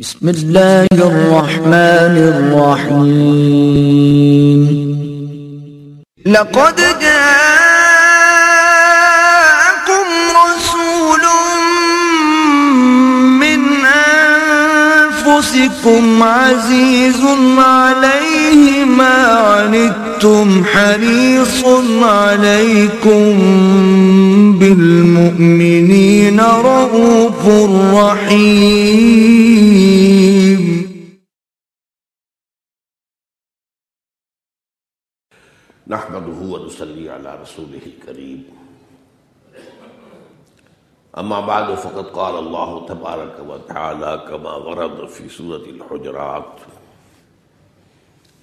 بسم الله الرحمن الرحيم لقد جاءكم رسول من أنفسكم عزيز عليه ما عنتم حريص عليكم بالمؤمنين رؤوف رحيم. نحمده ونصلي على رسوله الكريم. أما بعد، فقد قال الله تبارك وتعالى كما ورد في سورة الحجرات.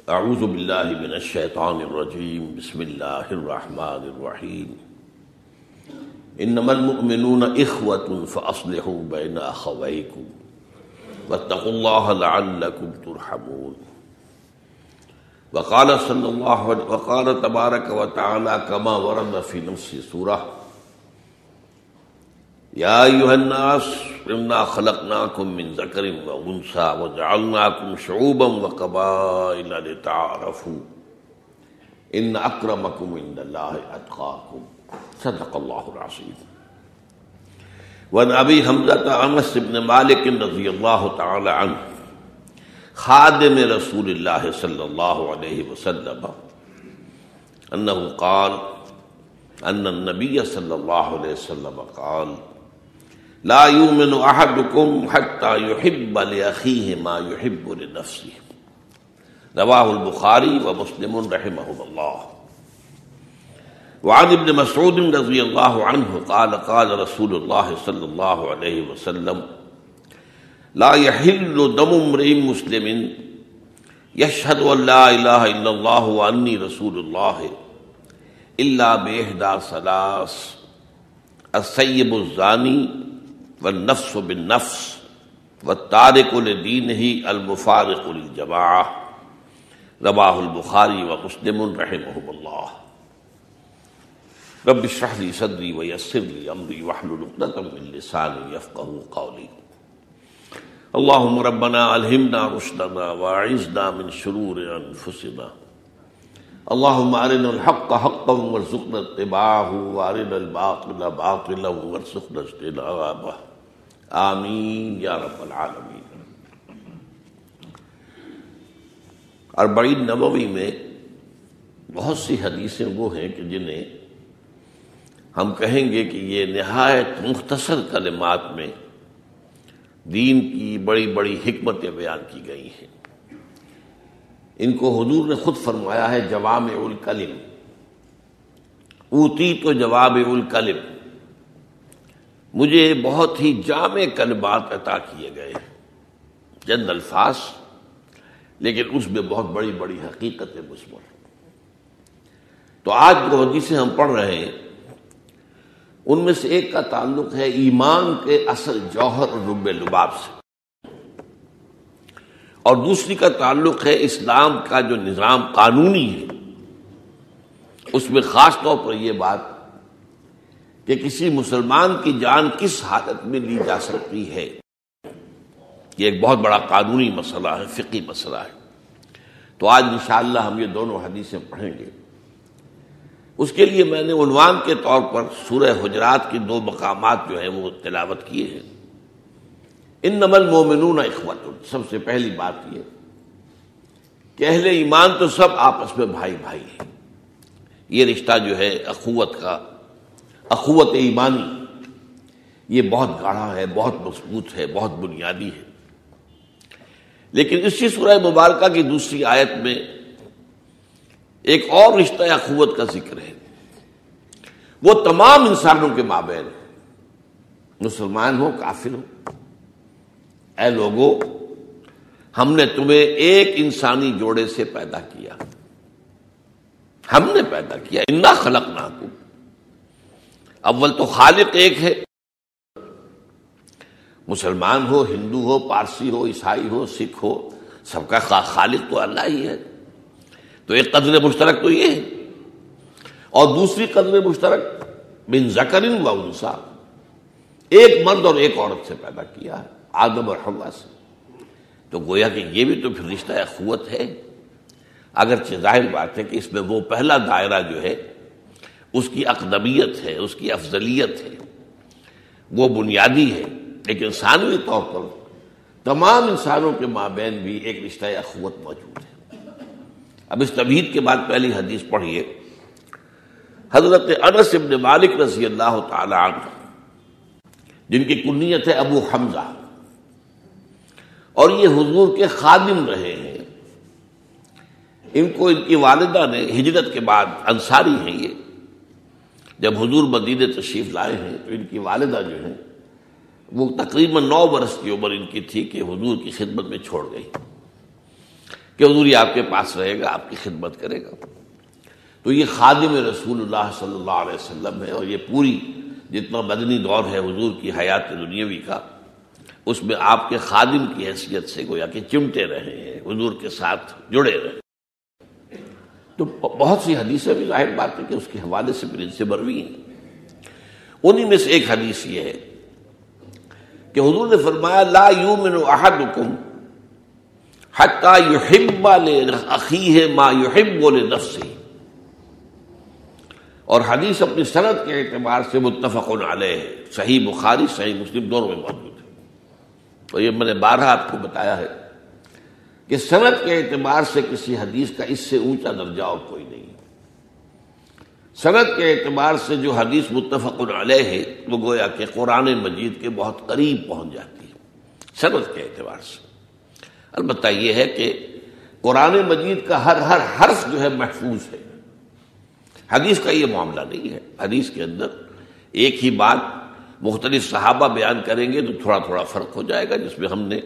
أعوذ بالله من الشيطان الرجيم. بسم الله الرحمن الرحيم. إنما المؤمنون إخوة فأصلحوا بين أخويكم واتقوا الله لعلكم ترحمون. وقال صلى الله عليه وقال تبارك وتعالى كما ورد في نفس سورة يا أيها الناس إنا خلقناكم من ذکر ذكر وأنثى وجعلناكم شعوبا وقبائل لتعارفوا. إن أكرمكم عند الله أتقاكم صدق الله العظيم وعن أبي حمزة أنس بن مالك رضي الله تعالى عنه خادم رسول الله صلى الله عليه وسلم أنه قال أن النبي صلى الله عليه وسلم قال لا يؤمن أحدكم حتى يحب لأخيه ما يحب لنفسه. رواه البخاري ومسلم رحمه الله. وعن ابن مسعود رضي الله عنه قال قال رسول الله صلى الله عليه وسلم، لا يحل دم امرئ مسلم يشهد ان لا اله الا الله واني رسول الله الا باحدى ثلاث. السيب الزاني والنفس بالنفس والتارك لدينه المفارق للجماعه رواه البخاري ومسلم رحمهم الله. رب اشرح لي صدري ويسر لي امري واحلل عقدة من لساني يفقهوا قولي. اللهم ربنا الهمنا رشدنا واعذنا من شرور انفسنا اللهم ارنا الحق حقا وارزقنا اتباعه وارنا الباطل باطلا وارزقنا اجتنابه. آمین یا رب العالمین۔ اربعین نبوی میں بہت سی حدیثیں وہ ہیں کہ جنہیں ہم کہیں گے کہ یہ نہایت مختصر کلمات میں دین کی بڑی بڑی حکمتیں بیان کی گئی ہیں۔ ان کو حضور نے خود فرمایا ہے جوام الکلم۔ اوتی تو جواب الکلم۔ مجھے بہت ہی جامع کلمات عطا کیے گئے چند الفاظ، لیکن اس میں بہت بڑی بڑی حقیقت مثبت تو آج جو حدیثیں ہم پڑھ رہے ہیں، ان میں سے ایک کا تعلق ہے ایمان کے اصل جوہر اور رب لباب سے۔ اور دوسری کا تعلق ہے اسلام کا جو نظام قانونی ہے۔ اس میں خاص طور پر یہ بات کہ کسی مسلمان کی جان کس حالت میں لی جا سکتی ہے۔ یہ ایک بہت بڑا قانونی مسئلہ ہے فقی مسئلہ ہے۔ تو آج انشاءاللہ ہم یہ دونوں حدیثیں پڑھیں گے۔ اس کے لیے میں نے عنوان کے طور پر سورہ حجرات کے دو مقامات جو ہیں وہ تلاوت کیے ہیں۔ ان نمل مومنون اخوت سب سے پہلی بات یہ کہ اہل ایمان تو سب آپس میں بھائی بھائی ہیں۔ یہ رشتہ جو ہے اخوت کا اخوت ایمانی۔ یہ بہت گاڑھا ہے، بہت مضبوط ہے، بہت بنیادی ہے۔ لیکن اسی سورہ مبارکہ کی دوسری آیت میں ایک اور رشتہ اخوت کا ذکر ہے۔ وہ تمام انسانوں کے مابین مسلمان ہو، کافر ہو۔ اے لوگو، ہم نے تمہیں ایک انسانی جوڑے سے پیدا کیا۔ ہم نے پیدا کیا۔ انا خلق نہ اول تو خالق ایک ہے۔ مسلمان ہو، ہندو ہو، پارسی ہو، عیسائی ہو، سکھ ہو، سب کا خالق تو اللہ ہی ہے۔ تو ایک قدر مشترک تو یہ ہے۔ اور دوسری قدر مشترک بن زکرین و انسا ایک مرد اور ایک عورت سے پیدا کیا ہے، آدم اور حوا سے۔ تو گویا کہ یہ بھی تو پھر رشتہ اخوت ہے۔ اگرچہ ظاہر بات ہے کہ اس میں وہ پہلا دائرہ جو ہے اس کی اقدمیت ہے، اس کی افضلیت ہے۔ وہ بنیادی ہے۔ ایک انسانوی طور پر تمام انسانوں کے مابین بھی ایک رشتہ اخوت موجود ہے۔ اب اس تبہید کے بعد پہلی حدیث پڑھیے۔ حضرت انس ابن مالک رضی اللہ تعالی عنہ، جن کی کنیت ہے ابو حمزہ۔ اور یہ حضور کے خادم رہے ہیں۔ ان کو ان کی والدہ نے ہجرت کے بعد انصاری ہیں یہ۔ جب حضور مدینہ تشریف لائے ہیں تو ان کی والدہ جو ہیں، وہ تقریباً نو برس کی عمر ان کی تھی کہ حضور کی خدمت میں چھوڑ گئی۔ کہ حضور یہ آپ کے پاس رہے گا، آپ کی خدمت کرے گا۔ تو یہ خادم رسول اللہ صلی اللہ علیہ وسلم ہے اور یہ پوری جتنا مدنی دور ہے حضور کی حیات دنیاوی کا، اس میں آپ کے خادم کی حیثیت سے گویا کہ چمٹے رہے ہیں، حضور کے ساتھ جڑے رہے تو بہت سی حدیثیں بھی ظاہر بات ہے کہ اس کے حوالے سے پھر ان سے بروی ہیں۔ انہی میں سے ایک حدیث یہ ہے کہ حضور نے فرمایا، لا یومن احدکم حتی یحب لأخیہ ما یحب لنفسه اور حدیث اپنی صنعت کے اعتبار سے متفق علیہ صحیح بخاری، صحیح مسلم دونوں میں موجود ہے۔ تو یہ میں نے بارہ آپ کو بتایا ہے۔ کہ صنعت کے اعتبار سے کسی حدیث کا اس سے اونچا درجہ اور کوئی نہیں صنعت کے اعتبار سے جو حدیث متفق علیہ ہے، وہ گویا کہ قرآن مجید کے بہت قریب پہنچ جاتی ہے۔ صنعت کے اعتبار سے۔ البتہ یہ ہے کہ قرآن مجید کا ہر ہر حرف جو ہے محفوظ ہے۔ حدیث کا یہ معاملہ نہیں ہے۔ حدیث کے اندر ایک ہی بات مختلف صحابہ بیان کریں گے تو تھوڑا تھوڑا فرق ہو جائے گا، جس میں ہم نے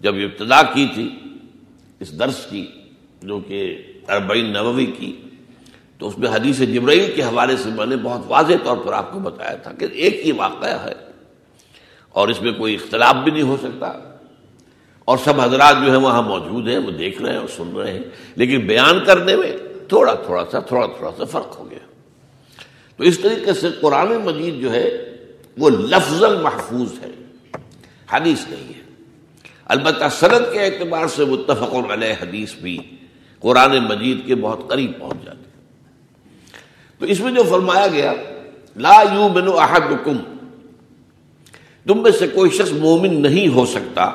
جب ابتدا کی تھی اس درس کی جو کہ اربعین نووی کی، تو اس میں حدیث جبرائیل کے حوالے سے میں نے بہت واضح طور پر آپ کو بتایا تھا کہ ایک ہی واقعہ ہے اور اس میں کوئی اختلاف بھی نہیں ہو سکتا۔ اور سب حضرات جو ہیں وہاں موجود ہیں، وہ دیکھ رہے ہیں اور سن رہے ہیں۔ لیکن بیان کرنے میں تھوڑا تھوڑا سا، تھوڑا تھوڑا سا فرق ہو گیا۔ تو اس طریقے سے قرآن مجید جو ہے، وہ لفظ محفوظ ہے، حدیث نہیں ہے۔ البتہ سند کے اعتبار سے متفق علیہ حدیث بھی قرآن مجید کے بہت قریب پہنچ جاتی تو اس میں جو فرمایا گیا، لا یو بنو احدکم، تم میں سے کوئی شخص مومن نہیں ہو سکتا،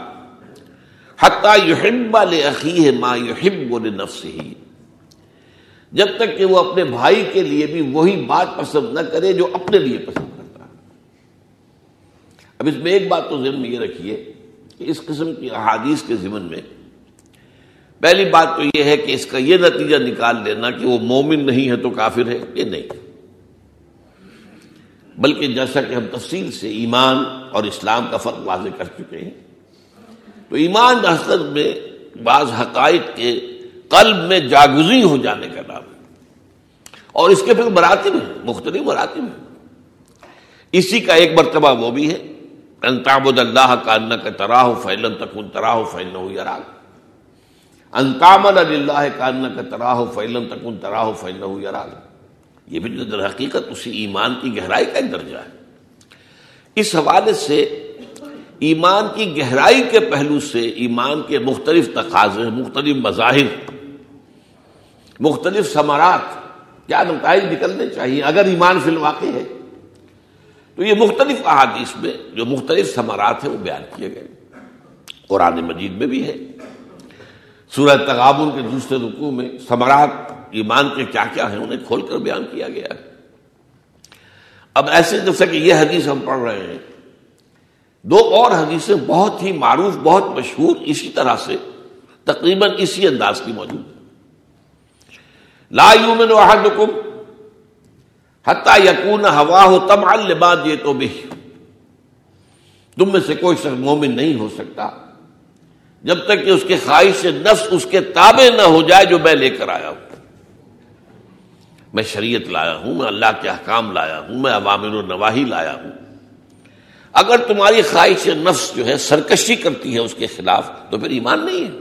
حتیٰ یحب لأخیہ ما یحب لنفسہ۔ جب تک کہ وہ اپنے بھائی کے لیے بھی وہی بات پسند نہ کرے جو اپنے لیے پسند کرتا ہے۔ اب اس میں ایک بات تو ذہن میں یہ رکھیے کہ اس قسم کی احادیث کے ذمن میں پہلی بات تو یہ ہے کہ اس کا یہ نتیجہ نکال لینا کہ وہ مومن نہیں ہے تو کافر ہے یہ نہیں؟ بلکہ جیسا کہ ہم تفصیل سے ایمان اور اسلام کا فرق واضح کر چکے ہیں، تو ایمان حسد میں بعض حقائق کے قلب میں جاگزی ہو جانے کا نام ہے۔ اور اس کے پھر مراتب ہیں، مختلف مراتب ہیں۔ اسی کا ایک مرتبہ وہ بھی ہے انتابد اللہ کا ان کا تراہ فیلن تکن تراہ فیلن ہو یا انتامن اللہ کا ان کا تراہ فیلن تکن تراہ فیلن ہو یا یہ بھی در حقیقت اسی ایمان کی گہرائی کا ایک درجہ ہے. اس حوالے سے ایمان کی گہرائی کے پہلو سے ایمان کے مختلف تقاضے، مختلف مظاہر مختلف ثمرات، کیا نتائج نکلنے چاہیے؟ اگر ایمان فی الواقع ہے تو یہ مختلف احادیث میں جو مختلف ثمرات ہیں وہ بیان کیے گئے قرآن مجید میں بھی ہے۔ سورہ تغابن کے دوسرے رکوع میں ثمرات ایمان کے کیا کیا ہیں انہیں کھول کر بیان کیا گیا ہے۔ اب ایسے جیسا کہ یہ حدیث ہم پڑھ رہے ہیں۔ دو اور حدیثیں بہت ہی معروف، بہت مشہور اسی طرح سے تقریباً اسی انداز کی موجود ہے لا یومن احدکم حتی یکون ہوا ہو تم الباد یہ تو بھی۔ تم میں سے کوئی شخص مومن نہیں ہو سکتا۔ جب تک کہ اس کے خواہش نفس اس کے تابع نہ ہو جائے جو میں لے کر آیا ہوں۔ میں شریعت لایا ہوں، میں اللہ کے احکام لایا ہوں، میں عوامر و نواحی لایا ہوں۔ اگر تمہاری خواہش نفس جو ہے سرکشی کرتی ہے اس کے خلاف، تو پھر ایمان نہیں ہے۔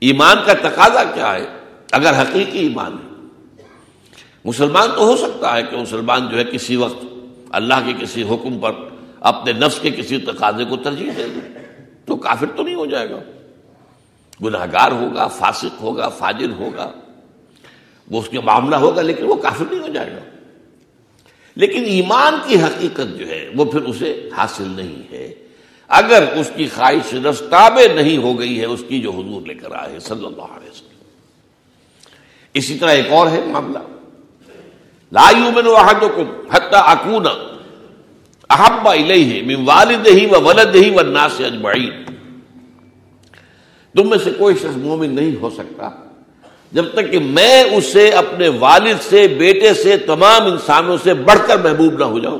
ایمان کا تقاضا کیا ہے؟ اگر حقیقی ایمان ہے۔ مسلمان تو ہو سکتا ہے کہ مسلمان جو ہے کسی وقت اللہ کے کسی حکم پر اپنے نفس کے کسی تقاضے کو ترجیح دے دے، تو کافر تو نہیں ہو جائے گا۔ گناہ گار ہوگا، فاسق ہوگا، فاجر ہوگا، وہ اس کے معاملہ ہوگا، لیکن وہ کافر نہیں ہو جائے گا۔ لیکن ایمان کی حقیقت جو ہے، وہ پھر اسے حاصل نہیں ہے۔ اگر اس کی خواہش رستابے نہیں ہو گئی ہے، اس کی جو حضور لے کر آئے صلی اللہ علیہ وسلم۔ اسی طرح ایک اور ہے معاملہ۔ لا یومن احدکم حتی اکون احب الیہ من والدہ و ولدہ والناس اجمعین تم میں سے کوئی شخص مومن نہیں ہو سکتا جب تک کہ میں اسے اپنے والد سے، بیٹے سے، تمام انسانوں سے بڑھ کر محبوب نہ ہو جاؤں۔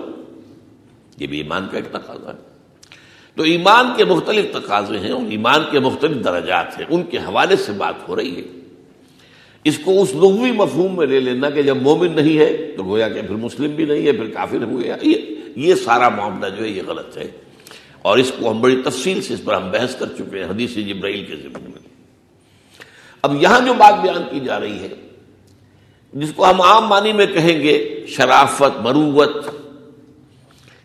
یہ بھی ایمان کا ایک تقاضا ہے۔ تو ایمان کے مختلف تقاضے ہیں، اور ایمان کے مختلف درجات ہیں۔ ان کے حوالے سے بات ہو رہی ہے۔ اس کو اس لغوی مفہوم میں لے لینا کہ جب مومن نہیں ہے تو گویا کہ پھر مسلم بھی نہیں ہے، پھر کافر ہو گیا۔ یہ سارا معاملہ جو ہے یہ غلط ہے۔ اور اس کو ہم بڑی تفصیل سے اس پر ہم بحث کر چکے ہیں حدیث جبرائیل کے ذمہ میں۔ اب یہاں جو بات بیان کی جا رہی ہے، جس کو ہم عام معنی میں کہیں گے شرافت، مروت۔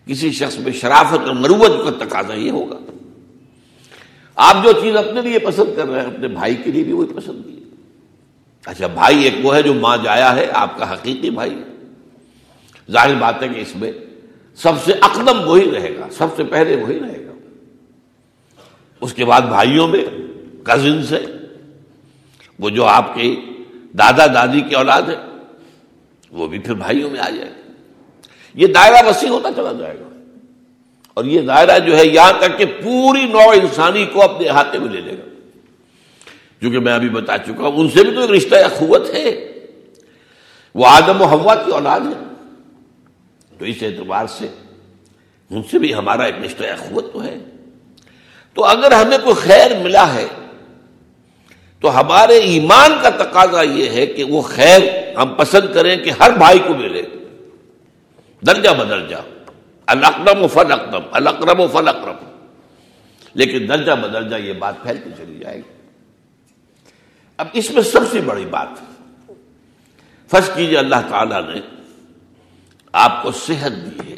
کسی شخص میں شرافت اور مروت کا تقاضا یہ ہوگا۔ آپ جو چیز اپنے لیے پسند کر رہے ہیں، اپنے بھائی کے لیے بھی وہی پسند کی اچھا بھائی ایک وہ ہے جو ماں جایا ہے، آپ کا حقیقی بھائی ظاہر بات ہے کہ اس میں سب سے اقدم وہی رہے گا، سب سے پہلے وہی رہے گا۔ اس کے بعد بھائیوں میں کزن سے وہ جو آپ کے دادا دادی کی اولاد ہے وہ بھی پھر بھائیوں میں آ جائے گا یہ دائرہ وسیع ہوتا چلا جائے گا۔ اور یہ دائرہ جو ہے، یہاں تک کہ پوری نو انسانی کو اپنے احاطے میں لے لے گا۔ کیونکہ میں ابھی بتا چکا ہوں، ان سے بھی تو ایک رشتہ اخوت ہے۔ وہ آدم و ہوا کی اولاد ہے۔ تو اس اعتبار سے ان سے بھی ہمارا ایک رشتہ اخوت تو ہے۔ تو اگر ہمیں کوئی خیر ملا ہے، تو ہمارے ایمان کا تقاضا یہ ہے کہ وہ خیر ہم پسند کریں کہ ہر بھائی کو ملے۔ درجہ بدرجہ۔ الکرم و فل اکرم الکرم و فل اکرم لیکن درجہ بدرجہ یہ بات پھیلتی چلی جائے گی۔ اب اس میں سب سے بڑی بات فرض کیجیے اللہ تعالی نے آپ کو صحت دی ہے۔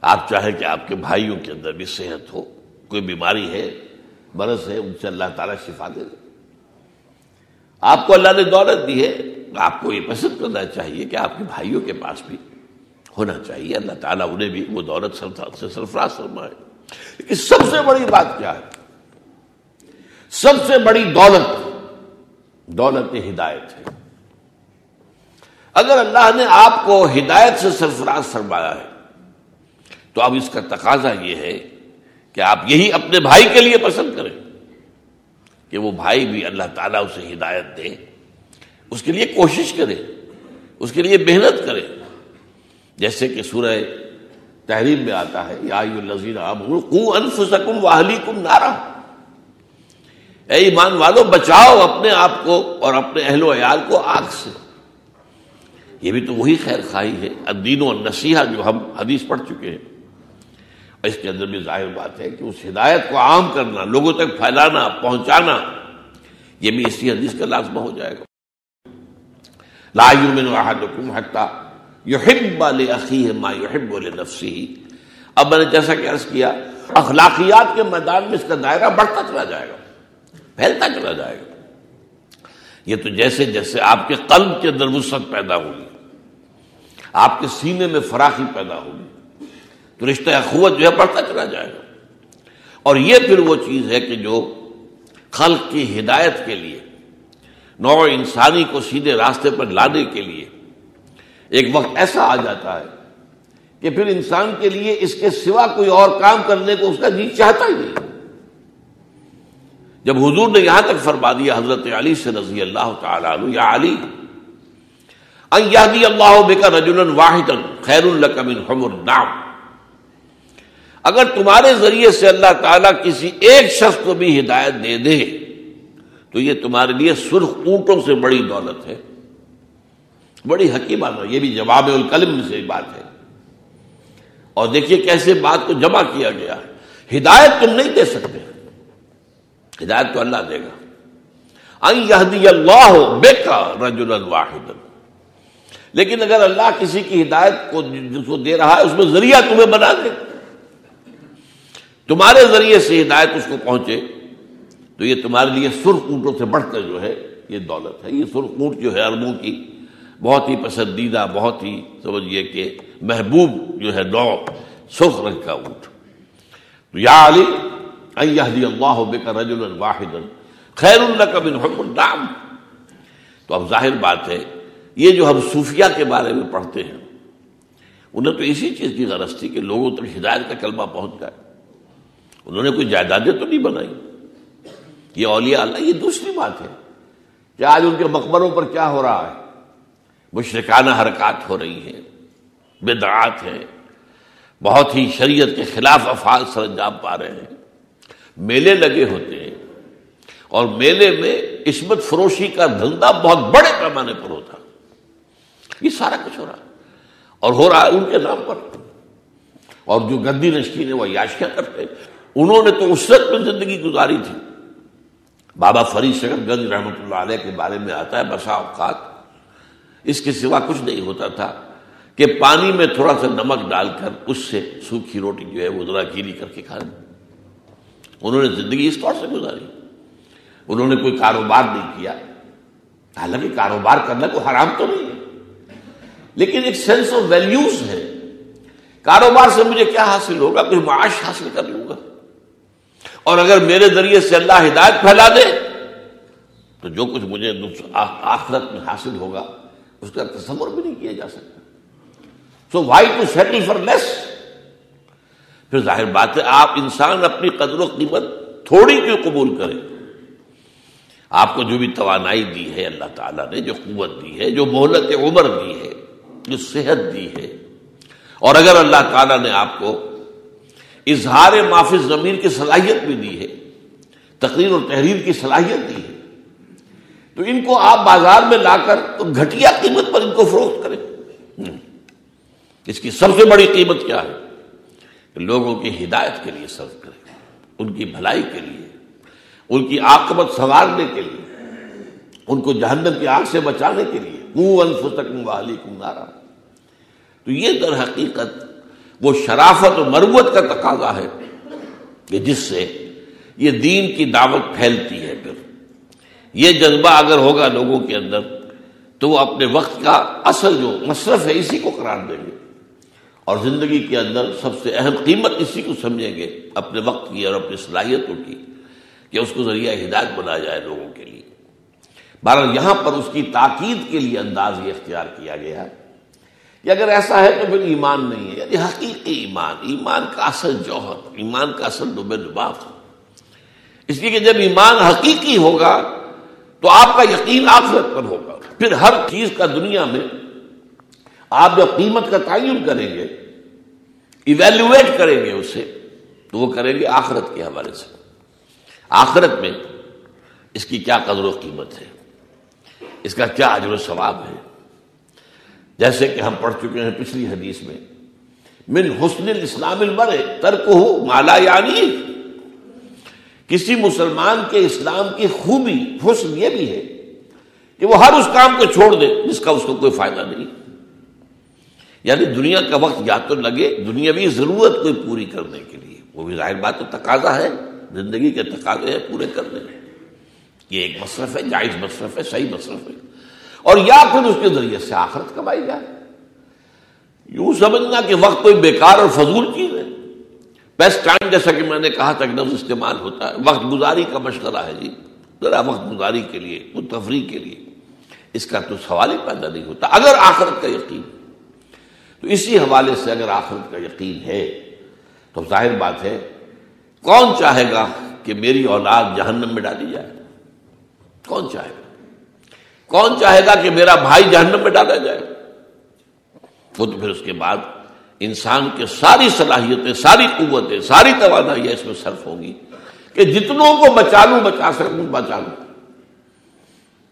آپ چاہیں کہ آپ کے بھائیوں کے اندر بھی صحت ہو، کوئی بیماری ہے برس ہے، ان سے اللہ تعالیٰ شفا دے دے۔ آپ کو اللہ نے دولت دی ہے، آپ کو یہ پسند کرنا چاہیے کہ آپ کے بھائیوں کے پاس بھی ہونا چاہیے۔ اللہ تعالیٰ انہیں بھی وہ دولت سے سرفراز فرمائے۔ لیکن سب سے بڑی بات کیا ہے؟ سب سے بڑی دولت دولت ہدایت ہے۔ اگر اللہ نے آپ کو ہدایت سے سرفراز فرمایا ہے، تو اب اس کا تقاضا یہ ہے کہ آپ یہی اپنے بھائی کے لیے پسند کریں۔ کہ وہ بھائی بھی اللہ تعالیٰ اسے ہدایت دے، اس کے لیے کوشش کرے، اس کے لیے محنت کرے۔ جیسے کہ سورہ تحریم میں آتا ہے، یا نارا۔ اے ایمان والو، بچاؤ اپنے آپ کو اور اپنے اہل و عیال کو آگ سے۔ یہ بھی تو وہی خیر خواہی ہے، الدین و نصیحہ جو ہم حدیث پڑھ چکے ہیں۔ اور اس کے اندر بھی ظاہر بات ہے کہ اس ہدایت کو عام کرنا، لوگوں تک پھیلانا، پہنچانا، یہ بھی اسی حدیث کا لازمہ ہو جائے گا۔ لا یومن احدکم حتی یحب لاخیہ ما یحب اب میں نے جیسا کہ عرض کیا، اخلاقیات کے میدان میں اس کا دائرہ بڑھتا چلا جائے گا۔ پھیلتا چلا جائے گا۔ یہ تو جیسے جیسے آپ کے قلب کے اندر وسعت پیدا ہوگی، آپ کے سینے میں فراخی پیدا ہوگی، تو رشتہ اخوت جو ہے بڑھتا چلا جائے گا۔ اور یہ پھر وہ چیز ہے کہ جو خلق کی ہدایت کے لیے نو انسانی کو سیدھے راستے پر لانے کے لیے ایک وقت ایسا آ جاتا ہے کہ پھر انسان کے لیے اس کے سوا کوئی اور کام کرنے کو اس کا جی چاہتا ہی نہیں۔ جب حضور نے یہاں تک فرما دیا حضرت علی سے رضی اللہ تعالیٰ عنہ، یا علی اللہ بکا رجلا واحدا خیر لک من حمر نام اگر تمہارے ذریعے سے اللہ تعالیٰ کسی ایک شخص کو بھی ہدایت دے دے، تو یہ تمہارے لیے سرخ اونٹوں سے بڑی دولت ہے۔ بڑی حکیمات یہ بھی جواب القلم سے بات ہے۔ اور دیکھیے کیسے بات کو جمع کیا گیا۔ ہدایت تم نہیں دے سکتے۔ ہدایت تو اللہ دے گا۔ اللہ بے کا رجول لیکن اگر اللہ کسی کی ہدایت کو جس کو دے رہا ہے، اس میں ذریعہ تمہیں بنا دے۔ تمہارے ذریعے سے ہدایت اس کو پہنچے، تو یہ تمہارے لیے سرخ اونٹوں سے بڑھ کر جو ہے، یہ دولت ہے۔ یہ سرخ اونٹ جو ہے اربوں کی بہت ہی پسندیدہ، بہت ہی سمجھیے کہ محبوب جو ہے، نو سرخ رنگ کا اونٹ۔ تو یا علی اللہ بک رجل واحد خیر اللہ کا بن حکم النام تو اب ظاہر بات ہے، یہ جو ہم صوفیہ کے بارے میں پڑھتے ہیں، انہیں تو اسی چیز کی غرض تھی کہ لوگوں تک ہدایت کا کلمہ پہنچ جائے۔ انہوں نے کوئی جائیدادیں تو نہیں بنائی۔ یہ اولیاء اللہ، یہ دوسری بات ہے کہ آج ان کے مقبروں پر کیا ہو رہا ہے۔ مشرکانہ حرکات ہو رہی ہیں، بدعات ہیں، بہت ہی شریعت کے خلاف افعال سر انجام پا رہے ہیں۔ میلے لگے ہوتے ہیں۔ اور میلے میں عصمت فروشی کا دھندا بہت بڑے پیمانے پر ہوتا۔ یہ سارا کچھ ہو رہا۔ اور ہو رہا ہے ان کے نام پر۔ اور جو گندی نشکی نے وہ یاشیاں کرتے انہوں نے تو اسرت میں زندگی گزاری تھی۔ بابا فرید شکر گنج رحمۃ اللہ علیہ کے بارے میں آتا ہے، بسا اوقات۔ اس کے سوا کچھ نہیں ہوتا تھا کہ پانی میں تھوڑا سا نمک ڈال کر اس سے سوکھی روٹی جو ہے وہ ذرا گیلی کر کے کھا لیں۔ انہوں نے زندگی اس طور سے گزاری۔ انہوں نے کوئی کاروبار نہیں کیا۔ حالانکہ کاروبار کرنا کوئی حرام تو نہیں ہے۔ لیکن ایک سینس آف ویلیوز ہے۔ کاروبار سے مجھے کیا حاصل ہوگا؟ کوئی معاش حاصل کر لوں گا۔ اور اگر میرے ذریعے سے اللہ ہدایت پھیلا دے، تو جو کچھ مجھے آخرت میں حاصل ہوگا، اس کا تصور بھی نہیں کیا جا سکتا۔ So why to settle for less پھر ظاہر بات ہے، آپ انسان اپنی قدر و قیمت تھوڑی کیوں قبول کریں؟ آپ کو جو بھی توانائی دی ہے اللہ تعالیٰ نے، جو قوت دی ہے، جو مہلت عمر دی ہے، جو صحت دی ہے، اور اگر اللہ تعالیٰ نے آپ کو اظہار معافی ضمیر کی صلاحیت بھی دی ہے، تقریر اور تحریر کی صلاحیت دی ہے، تو ان کو آپ بازار میں لا کر تو گھٹیا قیمت پر ان کو فروخت کریں۔ اس کی سب سے بڑی قیمت کیا ہے؟ لوگوں کی ہدایت کے لیے صرف کریں، ان کی بھلائی کے لیے، ان کی آکمت سنوارنے کے لیے، ان کو جہنم کی آگ سے بچانے کے لیے۔ والی تو یہ در حقیقت وہ شرافت و مروت کا تقاضا ہے کہ جس سے یہ دین کی دعوت پھیلتی ہے پھر۔ یہ جذبہ اگر ہوگا لوگوں کے اندر تو وہ اپنے وقت کا اصل جو مصرف ہے اسی کو قرار دیں گے۔ اور زندگی کے اندر سب سے اہم قیمت اسی کو سمجھیں گے، اپنے وقت کی اور اپنی صلاحیتوں کی، کہ اس کو ذریعہ ہدایت بنایا جائے لوگوں کے لیے۔ بہرحال یہاں پر اس کی تاکید کے لیے انداز یہ اختیار کیا گیا کہ اگر ایسا ہے تو پھر ایمان نہیں ہے یعنی حقیقی ایمان ایمان کا اصل جوہر، ایمان کا اصل دبے دباف اس لیے کہ جب ایمان حقیقی ہوگا تو آپ کا یقین آخرت پر ہوگا۔ پھر ہر چیز کا دنیا میں آپ جب قیمت کا تعین کریں گے ایویلویٹ کریں گے اسے، تو وہ کریں گے آخرت کے حوالے سے۔ آخرت میں اس کی کیا قدر و قیمت ہے؟ اس کا کیا عجر و ثواب ہے؟ جیسے کہ ہم پڑھ چکے ہیں پچھلی حدیث میں، من حسن الاسلام المرے ترک ہو مالا یعنی کسی مسلمان کے اسلام کی خوبی، حسن یہ بھی ہے کہ وہ ہر اس کام کو چھوڑ دے، جس کا اس کو کوئی فائدہ نہیں۔ یعنی دنیا کا وقت یا تو لگے دنیاوی ضرورت کوئی پوری کرنے کے لیے۔ وہ بھی ظاہر بات تو تقاضا ہے، زندگی کے تقاضے ہیں پورے کرنے میں۔ یہ ایک مصرف ہے، جائز مصرف ہے، صحیح مصرف ہے۔ اور یا پھر اس کے ذریعے سے آخرت کمائی جائے۔ یوں سمجھنا کہ وقت کوئی بیکار اور فضول چیز ہے۔ بیسٹ ٹائم جیسا کہ میں نے کہا تھا لفظ استعمال ہوتا ہے۔ وقت گزاری کا مشغلہ ہے جی۔ ذرا وقت گزاری کے لیے تفریح کے لیے۔ اس کا تو سوال ہی پیدا نہیں ہوتا۔ اگر آخرت کا یقین تو اسی حوالے سے اگر آخرت کا یقین ہے، تو ظاہر بات ہے، کون چاہے گا کہ میری اولاد جہنم میں ڈالی جائے؟ کون چاہے گا؟ کون چاہے گا کہ میرا بھائی جہنم میں ڈالا جائے؟ وہ تو پھر اس کے بعد انسان کے ساری صلاحیتیں، ساری قوتیں، ساری توانائی اس میں صرف ہوگی کہ جتنوں کو بچا لوں، بچا سکوں بچا لوں۔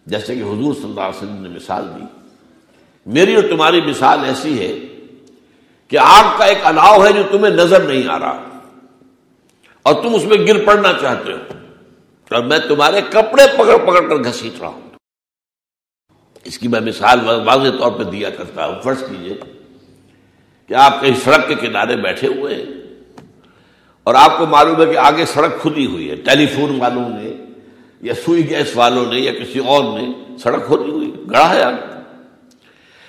جیسے کہ حضور صلی اللہ علیہ وسلم نے مثال دی۔ میری اور تمہاری مثال ایسی ہے کہ آگ کا ایک الاؤ ہے جو تمہیں نظر نہیں آ رہا اور تم اس میں گر پڑنا چاہتے ہو اور میں تمہارے کپڑے پکڑ پکڑ کر گھسیٹ رہا ہوں۔ اس کی میں مثال واضح طور پہ دیا کرتا ہوں۔ فرض کیجیے کہ آپ کہیں سڑک کے کنارے بیٹھے ہوئے ہیں اور آپ کو معلوم ہے کہ آگے سڑک کھلی ہوئی ہے۔ ٹیلی فون والوں نے یا سوئی گیس والوں نے یا کسی اور نے سڑک کھلی ہوئی گڑا ہے آگے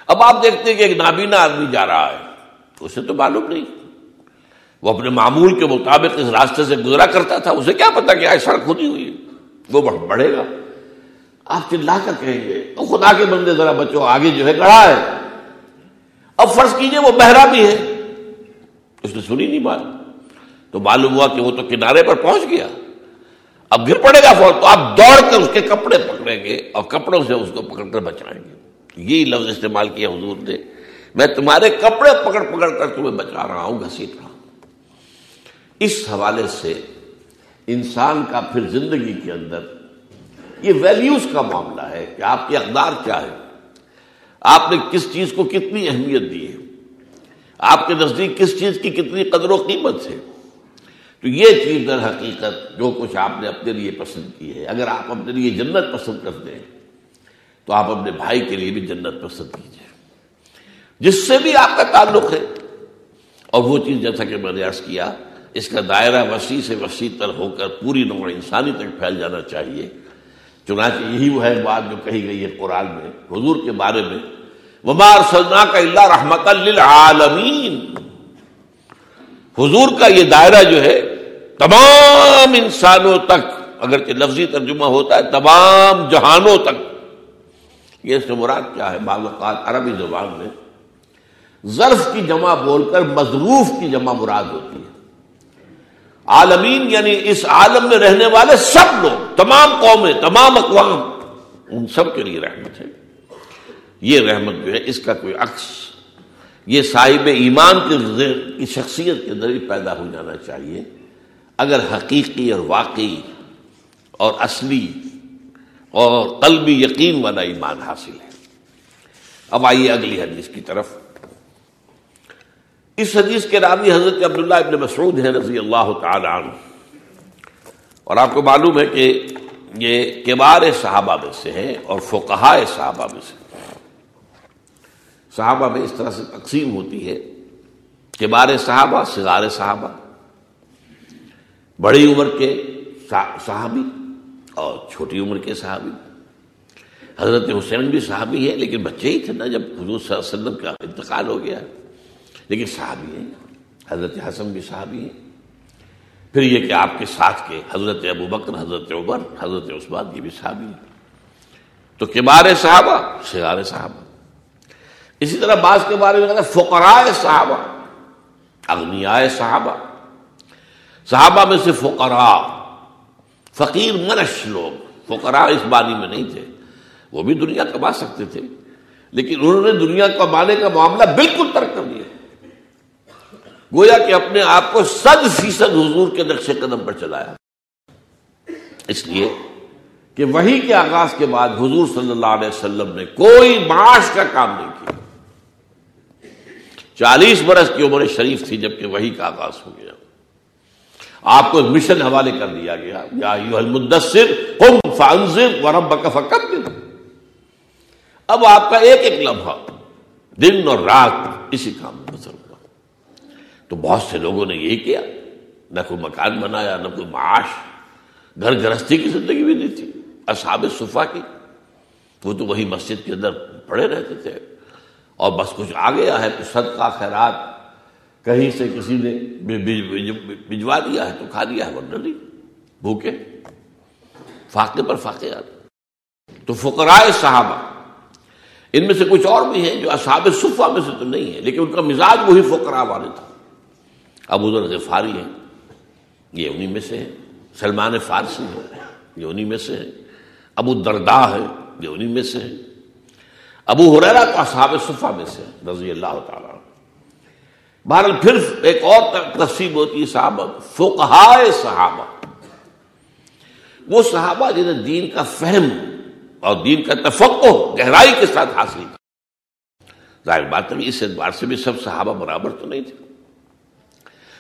اب آپ دیکھتے ہیں کہ ایک نابینا آدمی جا رہا ہے۔ اسے تو معلوم نہیں۔ وہ اپنے معمول کے مطابق اس راستے سے گزرا کرتا تھا، اسے کیا پتا کہ آج سڑک کھلی ہوئی وہ بڑھے گا۔ آپ چلا کر کہیں گے خدا کے بندے ذرا بچوں آگے جو ہے گڑا ہے۔ اب فرض کیجیے وہ بہرا بھی ہے۔ اس نے سنی نہیں بات۔ تو معلوم ہوا کہ وہ تو کنارے پر پہنچ گیا۔ اب گر پڑے گا فوج تو آپ دوڑ کر اس کے کپڑے پکڑیں گے اور کپڑوں سے اس کو پکڑ کر بچائیں گے۔ یہی لفظ استعمال کیا حضور نے۔ میں تمہارے کپڑے پکڑ پکڑ کر تمہیں بچا رہا ہوں، گھسیٹ رہا ہوں۔ اس حوالے سے انسان کا پھر زندگی کے اندر یہ ویلیوز کا معاملہ ہے کہ آپ کی اقدار کیا ہے آپ نے کس چیز کو کتنی اہمیت دی ہے؟ آپ کے نزدیک کس چیز کی کتنی قدر و قیمت ہے؟ تو یہ چیز در حقیقت جو کچھ آپ نے اپنے لیے پسند کی ہے، اگر آپ اپنے لیے جنت پسند کرتے ہیں، تو آپ اپنے بھائی کے لیے بھی جنت پسند کیجیے جس سے بھی آپ کا تعلق ہے۔ اور وہ چیز جیسا کہ میں نے عرض کیا، اس کا دائرہ وسیع سے وسیع تر ہو کر پوری نوع انسانی تک پھیل جانا چاہیے۔ چنانچہ یہی وہ ہے بات جو کہی گئی ہے قرآن میں، حضور کے بارے میں۔ ومار سلنا کا اللہ رحمت للعالمین حضور کا یہ دائرہ جو ہے، تمام انسانوں تک اگر لفظی ترجمہ ہوتا ہے، تمام جہانوں تک۔ یہ سے مراد کیا ہے؟ بعض اوقات عربی زبان میں ظرف کی جمع بول کر مضروف کی جمع مراد ہوتی ہے۔ عالمین یعنی اس عالم میں رہنے والے سب لوگ، تمام قومیں، تمام اقوام، ان سب کے لیے رحمت ہے۔ یہ رحمت جو ہے، اس کا کوئی عکس، یہ صاحب ایمان کی شخصیت کے ذریعے پیدا ہو جانا چاہیے۔ اگر حقیقی اور واقعی اور اصلی اور قلبی یقین والا ایمان حاصل ہے۔ اب آئیے اگلی حدیث کی طرف۔ اس حدیث کے راوی حضرت عبداللہ ابن مسعود ہے رضی اللہ تعالی عنہ۔ اور آپ کو معلوم ہے کہ یہ کبار صحابہ میں سے ہے اور فقہا صحابہ میں سے صحابہ میں اس طرح سے تقسیم ہوتی ہے۔ کبار صحابہ سگار صحابہ، بڑی عمر کے صحابی اور چھوٹی عمر کے صحابی۔ حضرت حسین بھی صحابی ہے لیکن بچے ہی تھے نا جب حضور صلی اللہ علیہ وسلم کا انتقال ہو گیا۔ لیکن صحابی ہیں، حضرت حسن بھی صحابی ہیں۔ پھر یہ کہ آپ کے ساتھ کے حضرت ابو بکر، حضرت عمر، حضرت عثمان، یہ بھی صحابی ہیں۔ تو کبار صحابہ شگار صحابہ۔ اسی طرح بعض کے بارے میں فقرائے صحابہ، اغنیاء صحابہ۔ صحابہ میں سے فقراء، فقیر منش لوگ۔ فقراء اس بانی میں نہیں تھے، وہ بھی دنیا کما سکتے تھے۔ لیکن انہوں نے دنیا کمانے کا معاملہ بالکل ترک کر گویا کہ اپنے آپ کو صد فیصد حضور کے نقش قدم پر چلایا۔ اس لیے کہ وہی کے آغاز کے بعد حضور صلی اللہ علیہ وسلم نے کوئی معاش کا کام نہیں کیا۔ چالیس برس کی عمر شریف تھی جبکہ وہی کا آغاز ہو گیا۔ آپ کو مشن حوالے کر دیا گیا۔ یا المدثر قم فانذر وربک فکبر۔ اب آپ کا ایک ایک لمحہ، دن اور رات اسی کام میں۔ تو بہت سے لوگوں نے یہی کیا، نہ کوئی مکان بنایا، نہ کوئی معاش، گھر گرہستی کی زندگی بھی نہیں تھی، اصحاب صفا کی۔ وہ تو وہی مسجد کے اندر پڑے رہتے تھے۔ اور بس کچھ آ گیا ہے تو صدقہ، خیرات، کہیں سے کسی نے بھجوا دیا ہے تو کھا دیا ہے، ورنہ نہیں۔ بھوکے۔ فاقے پر فاقے آتے۔ تو فقرائے صحابہ، ان میں سے کچھ اور بھی ہیں جو اصحاب صفا میں سے تو نہیں ہے لیکن ان کا مزاج وہی فقرا والے تھا ابو ذر غفاری ہیں۔ یہ انہی میں سے ہے سلمان فارسی ہے یہ انہی میں سے ہے ابو دردا ہے یہ انہی میں سے ہے ابو حریرا تو اصحاب صفا میں سے رضی اللہ تعالیٰ بہرحال پھر ایک اور تقسیم ہوتی ہے صحابہ، فقہائے صحابہ۔ وہ صحابہ جنہیں دین کا فہم اور دین کا تفقع گہرائی کے ساتھ حاصل کیا ظاہر بات ہے، اس اعتبار سے بھی سب صحابہ برابر تو نہیں تھے۔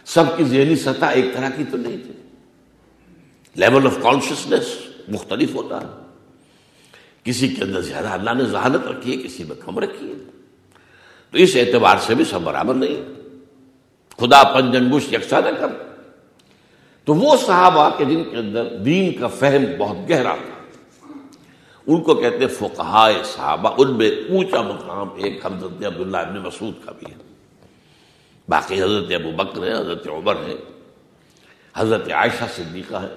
سب کی ذہنی سطح ایک طرح کی تو نہیں تھی۔ لیول آف کانشیسنیس مختلف ہوتا ہے۔ کسی کے اندر زیادہ اللہ نے ذہانت رکھی ہے، کسی میں کم رکھی ہے۔ تو اس اعتبار سے بھی سب برابر نہیں۔ خدا پنجن بش یکساں نہ کر۔ تو وہ صحابہ کے جن کے اندر دین کا فہم بہت گہرا تھا۔ ان کو کہتے فقہائے صحابہ، ان میں اونچا مقام ایک حضرت عبداللہ ابن مسعود کا بھی ہے۔ باقی حضرت ابو بکر ہے، حضرت عمر ہے، حضرت عائشہ صدیقہ ہے۔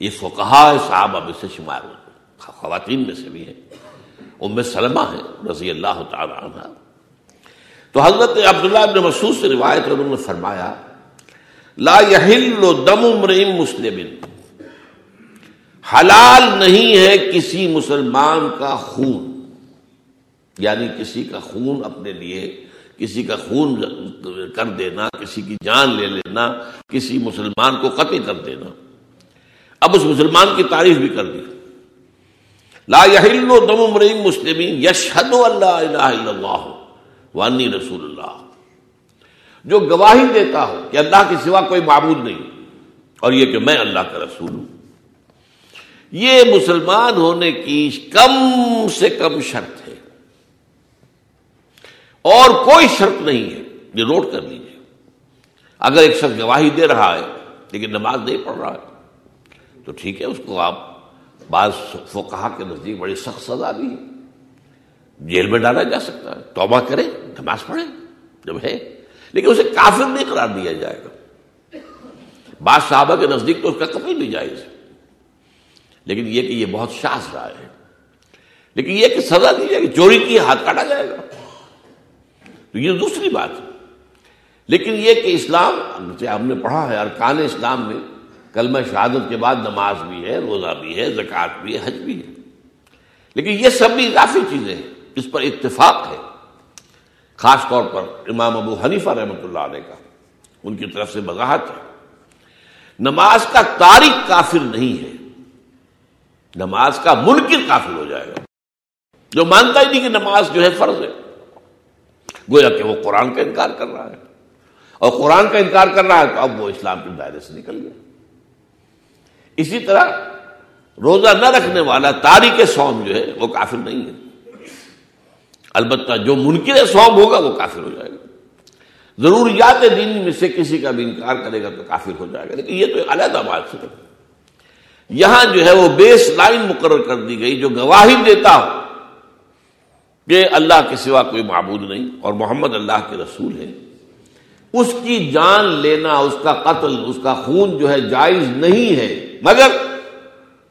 یہ فقہائے صحابہ میں سے شمار خواتین میں سے بھی ہے ام سلمہ ہے، رضی اللہ تعالی عنہ۔ تو حضرت عبداللہ ابن مسعود سے روایت انہوں نے فرمایا، لا يحل دم امرئ مسلم۔ حلال نہیں ہے کسی مسلمان کا خون۔ یعنی کسی کا خون اپنے لیے کسی کا خون کر دینا، کسی کی جان لے لینا، کسی مسلمان کو قتل کر دینا۔ اب اس مسلمان کی تعریف بھی کر دی۔ لا يحل دم امرئ مسلم یشهد اللہ الہ الا اللہ وانی رسول اللہ۔ جو گواہی دیتا ہو کہ اللہ کے سوا کوئی معبود نہیں، اور یہ کہ میں اللہ کا رسول ہوں۔ یہ مسلمان ہونے کی کم سے کم شرط ہے۔ اور کوئی شرط نہیں ہے یہ نوٹ کر لیجیے اگر ایک شخص گواہی دے رہا ہے لیکن نماز نہیں پڑھ رہا ہے، تو ٹھیک ہے، اس کو آپ بعض فقہا کے نزدیک بڑی سخت سزا بھی ہے۔ جیل میں ڈالا جا سکتا ہے۔ توبہ کرے نماز پڑھے جب ہے۔ لیکن اسے کافر نہیں قرار دیا جائے گا۔ بعض صحابہ کے نزدیک تو اس کا قتل بھی جائز ہے۔ لیکن یہ کہ یہ بہت شاس رائے ہے۔ لیکن یہ کہ سزا دی جائے گی چوری کی ہاتھ کاٹا جائے گا۔ تو یہ دوسری بات ہے۔ لیکن یہ کہ اسلام ہم نے پڑھا ہے، ارکان اسلام میں کلمہ شہادت کے بعد نماز بھی ہے، روزہ بھی ہے، زکوٰۃ بھی ہے، حج بھی ہے۔ لیکن یہ سب بھی اضافی چیزیں ہیں، اس پر اتفاق ہے۔ خاص طور پر امام ابو حنیفہ رحمۃ اللہ علیہ کا، ان کی طرف سے وضاحت ہے۔ نماز کا تاریخ کافر نہیں ہے۔ نماز کا منکر کافر ہو جائے گا۔ جو مانتا ہی نہیں کہ نماز جو ہے فرض ہے۔ گویا کہ وہ قرآن کا انکار کر رہا ہے۔ اور قرآن کا انکار کر رہا ہے تو اب وہ اسلام کے دائرے سے نکل گیا۔ اسی طرح روزہ نہ رکھنے والا تاریخ سوم جو ہے وہ کافر نہیں ہے۔ البتہ جو منکر سوم ہوگا وہ کافر ہو جائے گا۔ ضروریات دین میں سے کسی کا بھی انکار کرے گا تو کافر ہو جائے گا۔ لیکن یہ تو ایک علیحدہ بات ہے۔ یہاں جو ہے وہ بیس لائن مقرر کر دی گئی جو گواہی دیتا ہو۔ کہ اللہ کے سوا کوئی معبود نہیں اور محمد اللہ کے رسول ہے اس کی جان لینا، اس کا قتل، اس کا خون جو ہے جائز نہیں ہے، مگر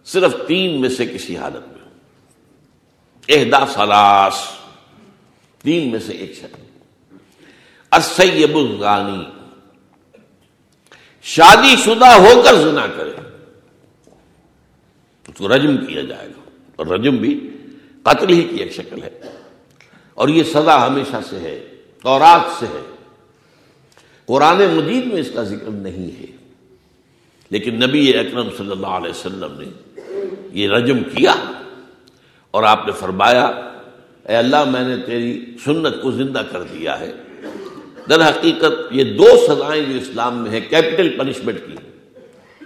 صرف تین میں سے کسی حالت میں اہدا سلاس تین میں سے ایک شخص اسیب شادی شدہ ہو کر زنا کرے۔ اس کو رجم کیا جائے گا۔ اور رجم بھی قتل ہی کی ایک شکل ہے۔ اور یہ سزا ہمیشہ سے ہے، تورات سے ہے۔ قرآن مجید میں اس کا ذکر نہیں ہے۔ لیکن نبی اکرم صلی اللہ علیہ وسلم نے یہ رجم کیا اور آپ نے فرمایا، اے اللہ میں نے تیری سنت کو زندہ کر دیا ہے۔ در حقیقت یہ دو سزائیں جو اسلام میں ہیں کیپٹل پنشمنٹ کی۔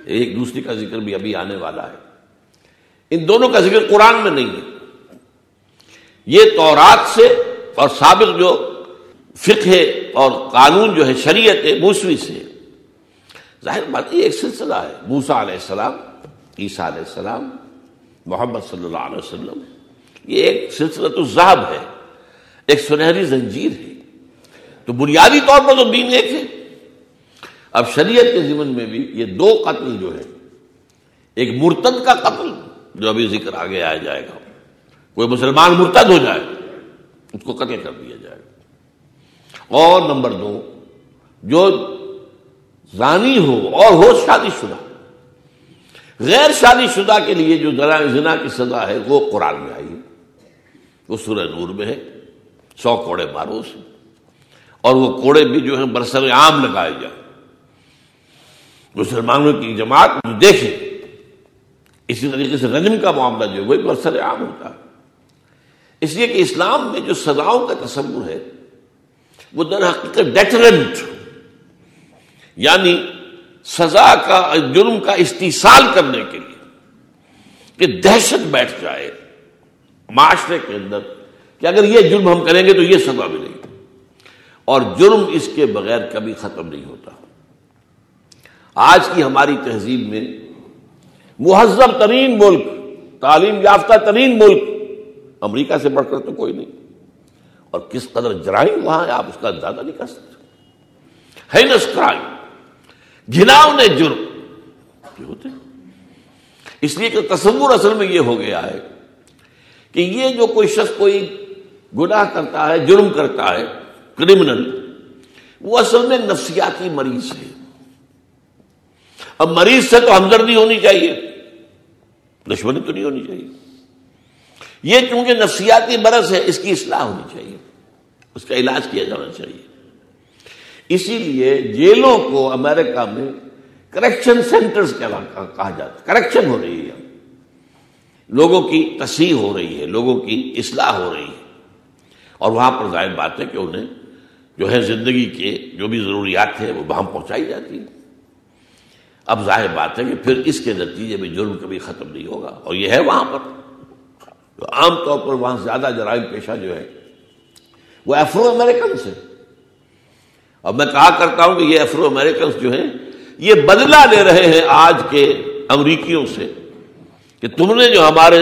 ایک دوسری کا ذکر بھی ابھی آنے والا ہے۔ ان دونوں کا ذکر قرآن میں نہیں ہے۔ یہ تورات سے اور سابق جو فقہ اور قانون جو ہے شریعت موسوی سے۔ ظاہر بات یہ ایک سلسلہ ہے۔ موسا علیہ السلام، عیسیٰ علیہ السلام، محمد صلی اللہ علیہ وسلم، یہ ایک سلسلہ تو ذہب ہے، ایک سنہری زنجیر ہے۔ تو بنیادی طور پر تو دین ایک ہے۔ اب شریعت کے ضمن میں بھی یہ دو قتل جو ہے ایک مرتد کا قتل، جو ابھی ذکر آگے آیا جائے گا۔ کوئی مسلمان مرتد ہو جائے، اس کو قتل کر دیا جائے۔ اور نمبر دو، جو زانی ہو اور ہو شادی شدہ، غیر شادی شدہ کے لیے جو زنا کی سزا ہے، وہ قرآن میں آئی ہے۔ وہ سورہ نور میں ہے۔ سو کوڑے مارو سے اور وہ کوڑے بھی جو ہیں، برسر عام لگائے جائیں۔ مسلمانوں کی جماعت دیکھے اسی طریقے سے رجم کا معاملہ جو ہے وہ برسر عام ہوتا ہے۔ اس لیے کہ اسلام میں جو سزاؤں کا تصور ہے، وہ در حقیقت ڈیٹرنٹ یعنی سزا کا، جرم کا استحصال کرنے کے لیے کہ دہشت بیٹھ جائے معاشرے کے اندر کہ اگر یہ جرم ہم کریں گے تو یہ سزا ملے گی۔ اور جرم اس کے بغیر کبھی ختم نہیں ہوتا۔ آج کی ہماری تہذیب میں مہذب ترین ملک، تعلیم یافتہ ترین ملک امریکہ سے بڑھ کر تو کوئی نہیں۔ اور کس قدر جرائم وہاں ہے آپ اس کا اندازہ نہیں کر سکتے۔ گھناؤ نے جرم۔ ہوتے اس لیے کہ تصور اصل میں یہ ہو گیا ہے کہ یہ جو کوئی شخص کوئی گناہ کرتا ہے، جرم کرتا ہے کرمنل وہ اصل میں نفسیاتی مریض ہے۔ اب مریض سے تو ہمدردی ہونی چاہیے۔ دشمنی تو نہیں ہونی چاہیے۔ یہ چونکہ نفسیاتی برس ہے، اس کی اصلاح ہونی چاہیے۔ اس کا علاج کیا جانا چاہیے۔ اسی لیے جیلوں کو امریکہ میں کریکشن سینٹرز کہا جاتا کریکشن ہو رہی ہے۔ لوگوں کی تصحیح ہو رہی ہے، لوگوں کی اصلاح ہو رہی ہے۔ اور وہاں پر ظاہر بات ہے کہ انہیں جو ہے زندگی کے جو بھی ضروریات ہیں، وہ وہاں پہنچائی جاتی ہیں۔ اب ظاہر بات ہے کہ پھر اس کے نتیجے میں جرم کبھی ختم نہیں ہوگا، اور یہ ہے وہاں پر۔ عام طور پر وہاں زیادہ جرائم پیشہ جو ہے، وہ افرو امریکن سے اور میں کہا کرتا ہوں کہ یہ افرو امریکنس جو ہیں، یہ بدلہ لے رہے ہیں آج کے امریکیوں سے کہ تم نے جو ہمارے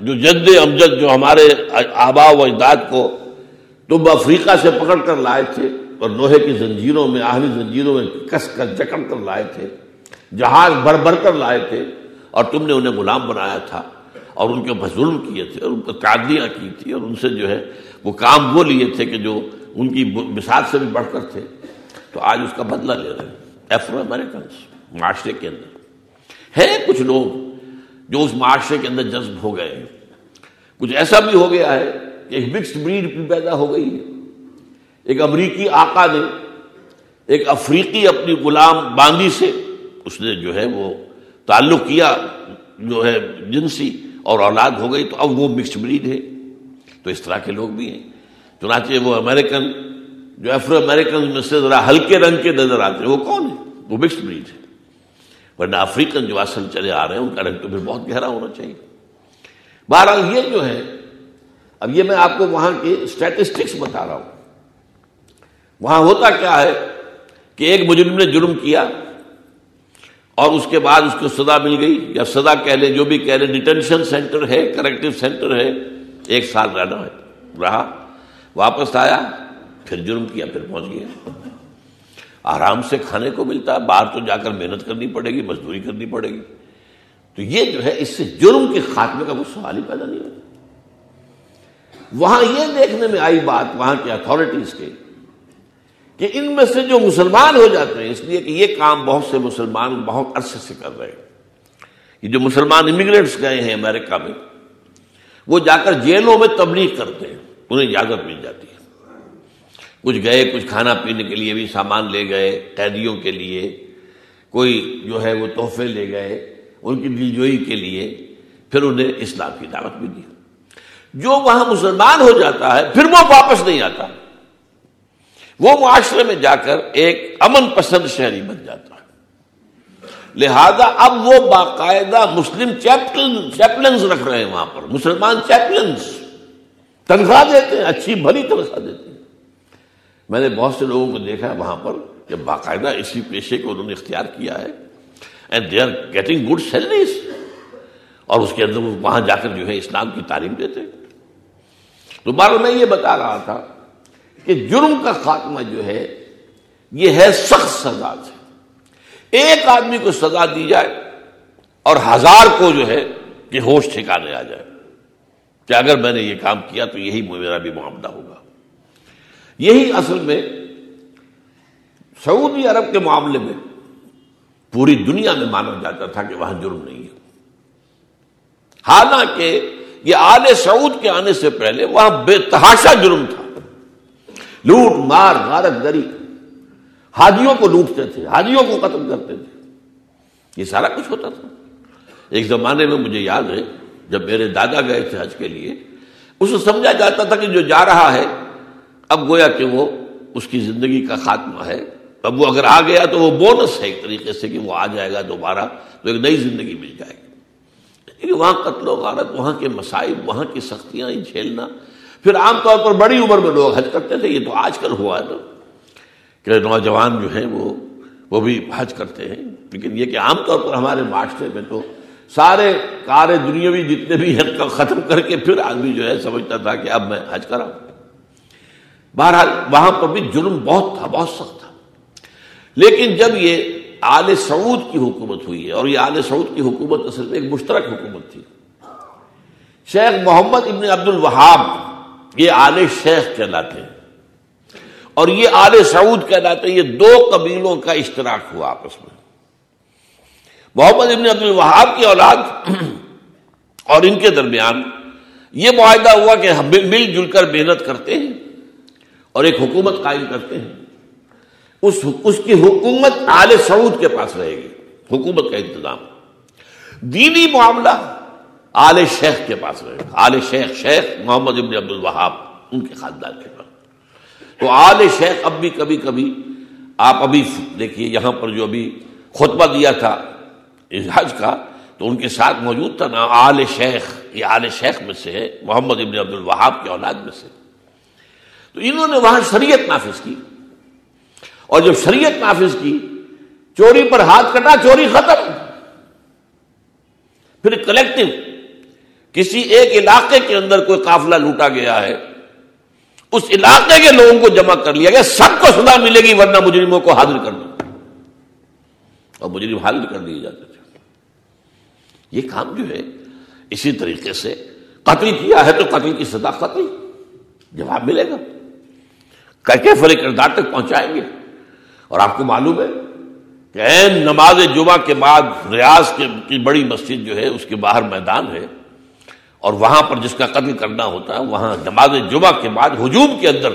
جو جد امجد جو ہمارے آبا و اجداد کو تم افریقہ سے پکڑ کر لائے تھے اور لوہے کی زنجیروں میں آہنی زنجیروں میں کس کر جکڑ کر لائے تھے، جہاز بھر بھر کر لائے تھے اور تم نے انہیں غلام بنایا تھا۔ اور ان کے اوپر ظلم کیے تھے اور ان پر تعدیاں کی تھی اور ان سے جو ہے وہ کام وہ لیے تھے کہ جو ان کی مثال سے بھی بڑھ کر تھے۔ تو آج اس کا بدلہ لے رہے ہیں افرو امیریکنس معاشرے کے اندر۔ ہے کچھ لوگ جو اس معاشرے کے اندر جذب ہو گئے ہیں۔ کچھ ایسا بھی ہو گیا ہے کہ ایک مکسڈ بریڈ بھی پیدا ہو گئی ہے۔ ایک امریکی آقا نے ایک افریقی اپنی غلام باندی سے اس نے جو ہے وہ تعلق کیا، جو ہے جنسی اور اولاد ہو گئی تو اب وہ مکسڈ بریڈ ہے۔ تو اس طرح کے لوگ بھی ہیں۔ چنانچہ وہ امریکن جو افرو امریکن میں سے ذرا ہلکے رنگ کے نظر آتے ہیں، وہ کون ہے وہ مکسڈ بریڈ ہے ورنہ افریقن جو اصل چلے آ رہے ہیں، ان کا رنگ تو پھر بہت گہرا ہونا چاہیے۔ بہرحال یہ جو ہے، اب یہ میں آپ کو وہاں کی اسٹیٹسٹکس بتا رہا ہوں۔ وہاں ہوتا کیا ہے کہ ایک مجرم نے جرم کیا۔ اور اس کے بعد اس کو سزا مل گئی یا سزا کہہ لیں، جو بھی کہہ لیں ڈیٹینشن سینٹر ہے کریکٹو سینٹر ہے، ایک سال رہنا ہے، رہا، واپس آیا، پھر جرم کیا، پھر پہنچ گیا۔ آرام سے کھانے کو ملتا ہے باہر تو جا کر محنت کرنی پڑے گی، مزدوری کرنی پڑے گی۔ تو یہ جو ہے، اس سے جرم کے خاتمے کا کوئی سوال ہی پیدا نہیں ہوتا وہاں یہ دیکھنے میں آئی بات، وہاں کے اتھارٹیز کے۔ کہ ان میں سے جو مسلمان ہو جاتے ہیں، اس لیے کہ یہ کام بہت سے مسلمان بہت عرصے سے کر رہے ہیں۔ یہ جو مسلمان امیگرینٹس گئے ہیں امریکہ میں، وہ جا کر جیلوں میں تبلیغ کرتے ہیں، انہیں اجازت مل جاتی ہے۔ کچھ گئے، کچھ کھانا پینے کے لیے بھی سامان لے گئے، قیدیوں کے لیے، کوئی جو ہے وہ تحفے لے گئے ان کی دلجوئی کے لیے، پھر انہیں اسلام کی دعوت بھی دی جو وہاں مسلمان ہو جاتا ہے، پھر وہ واپس نہیں آتا۔ وہ معاشرے میں جا کر ایک امن پسند شہری بن جاتا ہے۔ لہذا اب وہ باقاعدہ مسلم چیپلنز رکھ رہے ہیں وہاں پر، مسلمان چیپلنز تنخواہ دیتے ہیں، اچھی بھری تنخواہ دیتے ہیں۔ میں نے بہت سے لوگوں کو دیکھا ہے وہاں پر کہ باقاعدہ اسی پیشے کو انہوں نے اختیار کیا ہے and they are getting good salaries اور اس کے اندر وہاں جا کر جو ہے اسلام کی تعلیم دیتے تو بار میں یہ بتا رہا تھا کہ جرم کا خاتمہ جو ہے، یہ ہے سخت سزا سے۔ ایک آدمی کو سزا دی جائے اور ہزار کو جو ہے کہ ہوش ٹھکانے آ جائے۔ کہ اگر میں نے یہ کام کیا تو یہی میرا بھی معاملہ ہوگا۔ یہی اصل میں سعودی عرب کے معاملے میں پوری دنیا میں مانا جاتا تھا کہ وہاں جرم نہیں ہے۔ حالانکہ یہ آل سعود کے آنے سے پہلے وہاں بے تحاشا جرم تھا۔ لوٹ، مار، غارت گری حاجیوں کو لوٹتے تھے، حاجیوں کو قتل کرتے تھے۔ یہ سارا کچھ ہوتا تھا۔ ایک زمانے میں مجھے یاد ہے، جب میرے دادا گئے تھے حج کے لیے، اسے سمجھا جاتا تھا کہ جو جا رہا ہے، اب گویا کہ وہ اس کی زندگی کا خاتمہ ہے۔ اب وہ اگر آ گیا تو وہ بونس ہے ایک طریقے سے کہ وہ آ جائے گا دوبارہ، تو ایک نئی زندگی مل جائے گی۔ وہاں قتل و غارت، وہاں کے مسائل وہاں کی سختیاں جھیلنا پھر عام طور پر بڑی عمر میں لوگ حج کرتے تھے، یہ تو آج کل ہوا ہے تو کہ نوجوان جو ہیں وہ وہ بھی حج کرتے ہیں۔ لیکن یہ کہ عام طور پر ہمارے معاشرے میں تو سارے کار دنیاوی جتنے بھی ہیں ختم کر کے پھر آدمی جو ہے سمجھتا تھا کہ اب میں حج کرا بہرحال، وہاں پر بھی جرم بہت تھا، بہت سخت تھا۔ لیکن جب یہ آل سعود کی حکومت ہوئی ہے، اور یہ آل سعود کی حکومت اصل میں ایک مشترک حکومت تھی۔ شیخ محمد ابن عبد الوہاب یہ آل شیخ کہلاتے ہیں۔ اور یہ آل سعود کہلاتے ہیں۔ یہ دو قبیلوں کا اشتراک ہوا آپس میں۔ محمد ابن عبد الوہاب کی اولاد اور ان کے درمیان یہ معاہدہ ہوا کہ ہم مل جل کر محنت کرتے ہیں اور ایک حکومت قائم کرتے ہیں۔ اس اس کی حکومت آل سعود کے پاس رہے گی۔ حکومت کا انتظام۔ دینی معاملہ آل شیخ کے پاس رہے آل شیخ شیخ محمد ابن عبد الوہاب، ان کے خاندان کے پاس۔ تو آل شیخ اب بھی کبھی کبھی، آپ ابھی دیکھیے یہاں پر جو ابھی خطبہ دیا تھا حج کا، تو ان کے ساتھ موجود تھا نا آل شیخ، یہ آل شیخ میں سے ہے محمد ابن عبد الوہاب کے اولاد میں سے۔ تو انہوں نے وہاں شریعت نافذ کی۔ اور جب شریعت نافذ کی، چوری پر ہاتھ کٹا، چوری ختم۔ پھر کلیکٹو کسی ایک علاقے کے اندر کوئی قافلہ لوٹا گیا ہے، اس علاقے کے لوگوں کو جمع کر لیا گیا، سب کو سزا ملے گی، ورنہ مجرموں کو حاضر کر دو۔ اور مجرم حاضر کر دیے جاتے تھے۔ یہ کام جو ہے، اسی طریقے سے قتل کیا ہے تو قتل کی سزا قتل، جواب ملے گا۔ فلے کردار تک پہنچائیں گے۔ اور آپ کو معلوم ہے کہ نماز جمعہ کے بعد ریاض کی بڑی مسجد جو ہے، اس کے باہر میدان ہے۔ اور وہاں پر جس کا قتل کرنا ہوتا ہے، وہاں نماز جمعہ کے بعد ہجوم کے اندر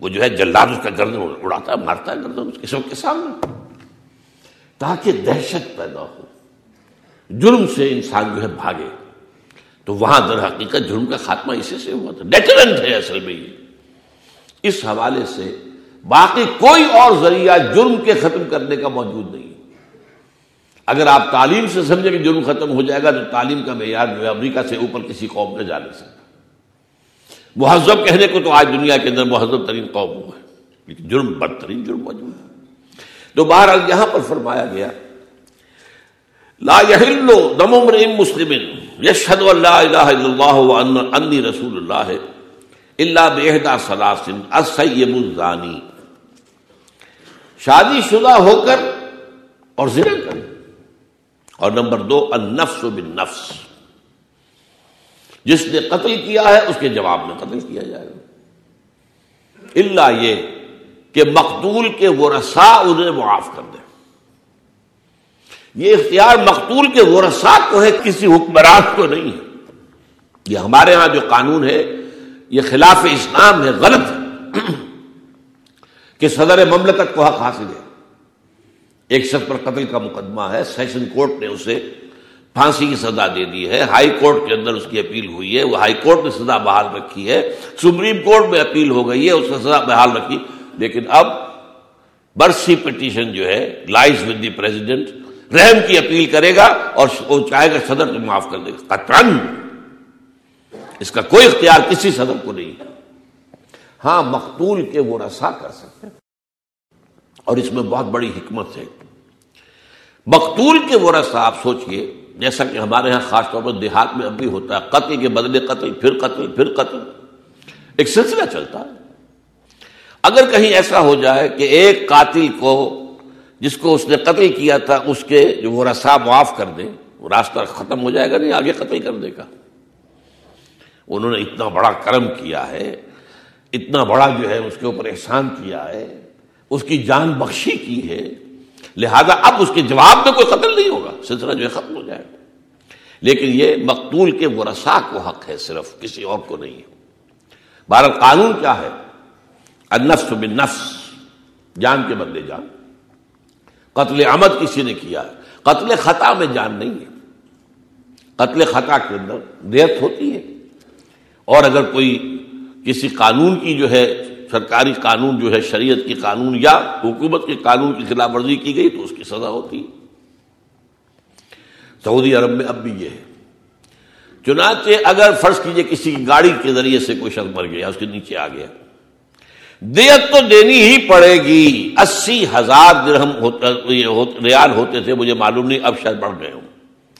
وہ جو ہے جلداد اس کا گردن اڑاتا ہے، مارتا ہے گردن اس کے سامنے۔ تاکہ دہشت پیدا ہو، جرم سے انسان جو ہے بھاگے۔ تو وہاں در حقیقت جرم کا خاتمہ اسی سے ہوا تھا۔ ڈیٹرنٹ ہے اصل میں یہ۔ اس حوالے سے باقی کوئی اور ذریعہ جرم کے ختم کرنے کا موجود نہیں۔ اگر آپ تعلیم سے سمجھیں کہ جرم ختم ہو جائے گا تو تعلیم کا معیار جو ہے امریکہ سے اوپر کسی قوم میں جا نہیں سکتا۔ مہذب کہنے کو تو آج دنیا کے اندر مہذب ترین قوم ہوا ہے، لیکن جرم بدترین جرم موجود ہے۔ تو بہرحال یہاں پر فرمایا گیا، لا يحل دم امرئ مسلم يشهد ان لا اله الا الله وان اني رسول الله الا باحدى ثلاث السيب الزاني شادی شدہ ہو کر اور زنا کرے اور نمبر دو، النفس بالنفس۔ جس نے قتل کیا ہے، اس کے جواب میں قتل کیا جائے گا۔ اللہ یہ کہ مقتول کے ورثاء انہیں معاف کر دیں۔ یہ اختیار مقتول کے ورثاء کو ہے، کسی حکمران کو نہیں ہے۔ یہ ہمارے ہاں جو قانون ہے، یہ خلاف اسلام ہے، غلط ہے کہ صدر مملکت کو حق حاصل ہے۔ ایک شخص پر قتل کا مقدمہ ہے۔ سیشن کورٹ نے اسے پھانسی کی سزا دے دی ہے۔ ہائی کورٹ کے اندر اس کی اپیل ہوئی ہے۔ وہ ہائی کورٹ نے سزا بحال رکھی ہے۔ سپریم کورٹ میں اپیل ہو گئی ہے، اس نے سزا بحال رکھی۔ لیکن اب برسی پٹیشن جو ہے، لائز ود دی پریزیڈنٹ، رحم کی اپیل کرے گا اور وہ چاہے گا صدر تو معاف کر دے گا۔ قطن اس کا کوئی اختیار کسی صدر کو نہیں۔ ہاں مقتول کے وہ رسا کر سکتے اور اس میں بہت بڑی حکمت ہے۔ مقتول کے وہ رسا آپ سوچئے، جیسا کہ ہمارے یہاں خاص طور پر دیہات میں اب بھی ہوتا ہے، قتل کے بدلے قتل، پھر قتل پھر قتل۔ ایک سلسلہ چلتا ہے۔ اگر کہیں ایسا ہو جائے کہ ایک قاتل کو، جس کو اس نے قتل کیا تھا، اس کے جو وہ رسا معاف کر دے، وہ راستہ ختم ہو جائے گا، نہیں آگے قتل کر دے گا انہوں نے اتنا بڑا کرم کیا ہے، اتنا بڑا جو ہے اس کے اوپر احسان کیا ہے۔ اس کی جان بخشی کی ہے، لہذا اب اس کے جواب میں کوئی قتل نہیں ہوگا، سلسلہ جو ہے ختم ہو جائے گا۔ لیکن یہ مقتول کے ورسا کو حق ہے، صرف کسی اور کو نہیں۔ ہے بھارت قانون کیا ہے؟ النفس بالنفس، جان کے بدلے جان۔ قتل عمد کسی نے کیا ہے؟ قتل خطا میں جان نہیں ہے۔ قتل خطا کے اندر ریت ہوتی ہے۔ اور اگر کوئی کسی قانون کی جو ہے سرکاری قانون جو ہے، شریعت کی قانون یا حکومت کے قانون کی خلاف ورزی کی گئی تو اس کی سزا ہوتی۔ سعودی عرب میں اب بھی یہ ہے۔ چنانچہ اگر فرض کیجیے کسی کی گاڑی کے ذریعے سے کوئی شخص مر گیا، اس کے نیچے آ گیا۔ دیت تو دینی ہی پڑے گی۔ اسی ہزار درہم ریال ہوتے تھے، مجھے معلوم نہیں، اب شاید بڑھ گئے ہوں۔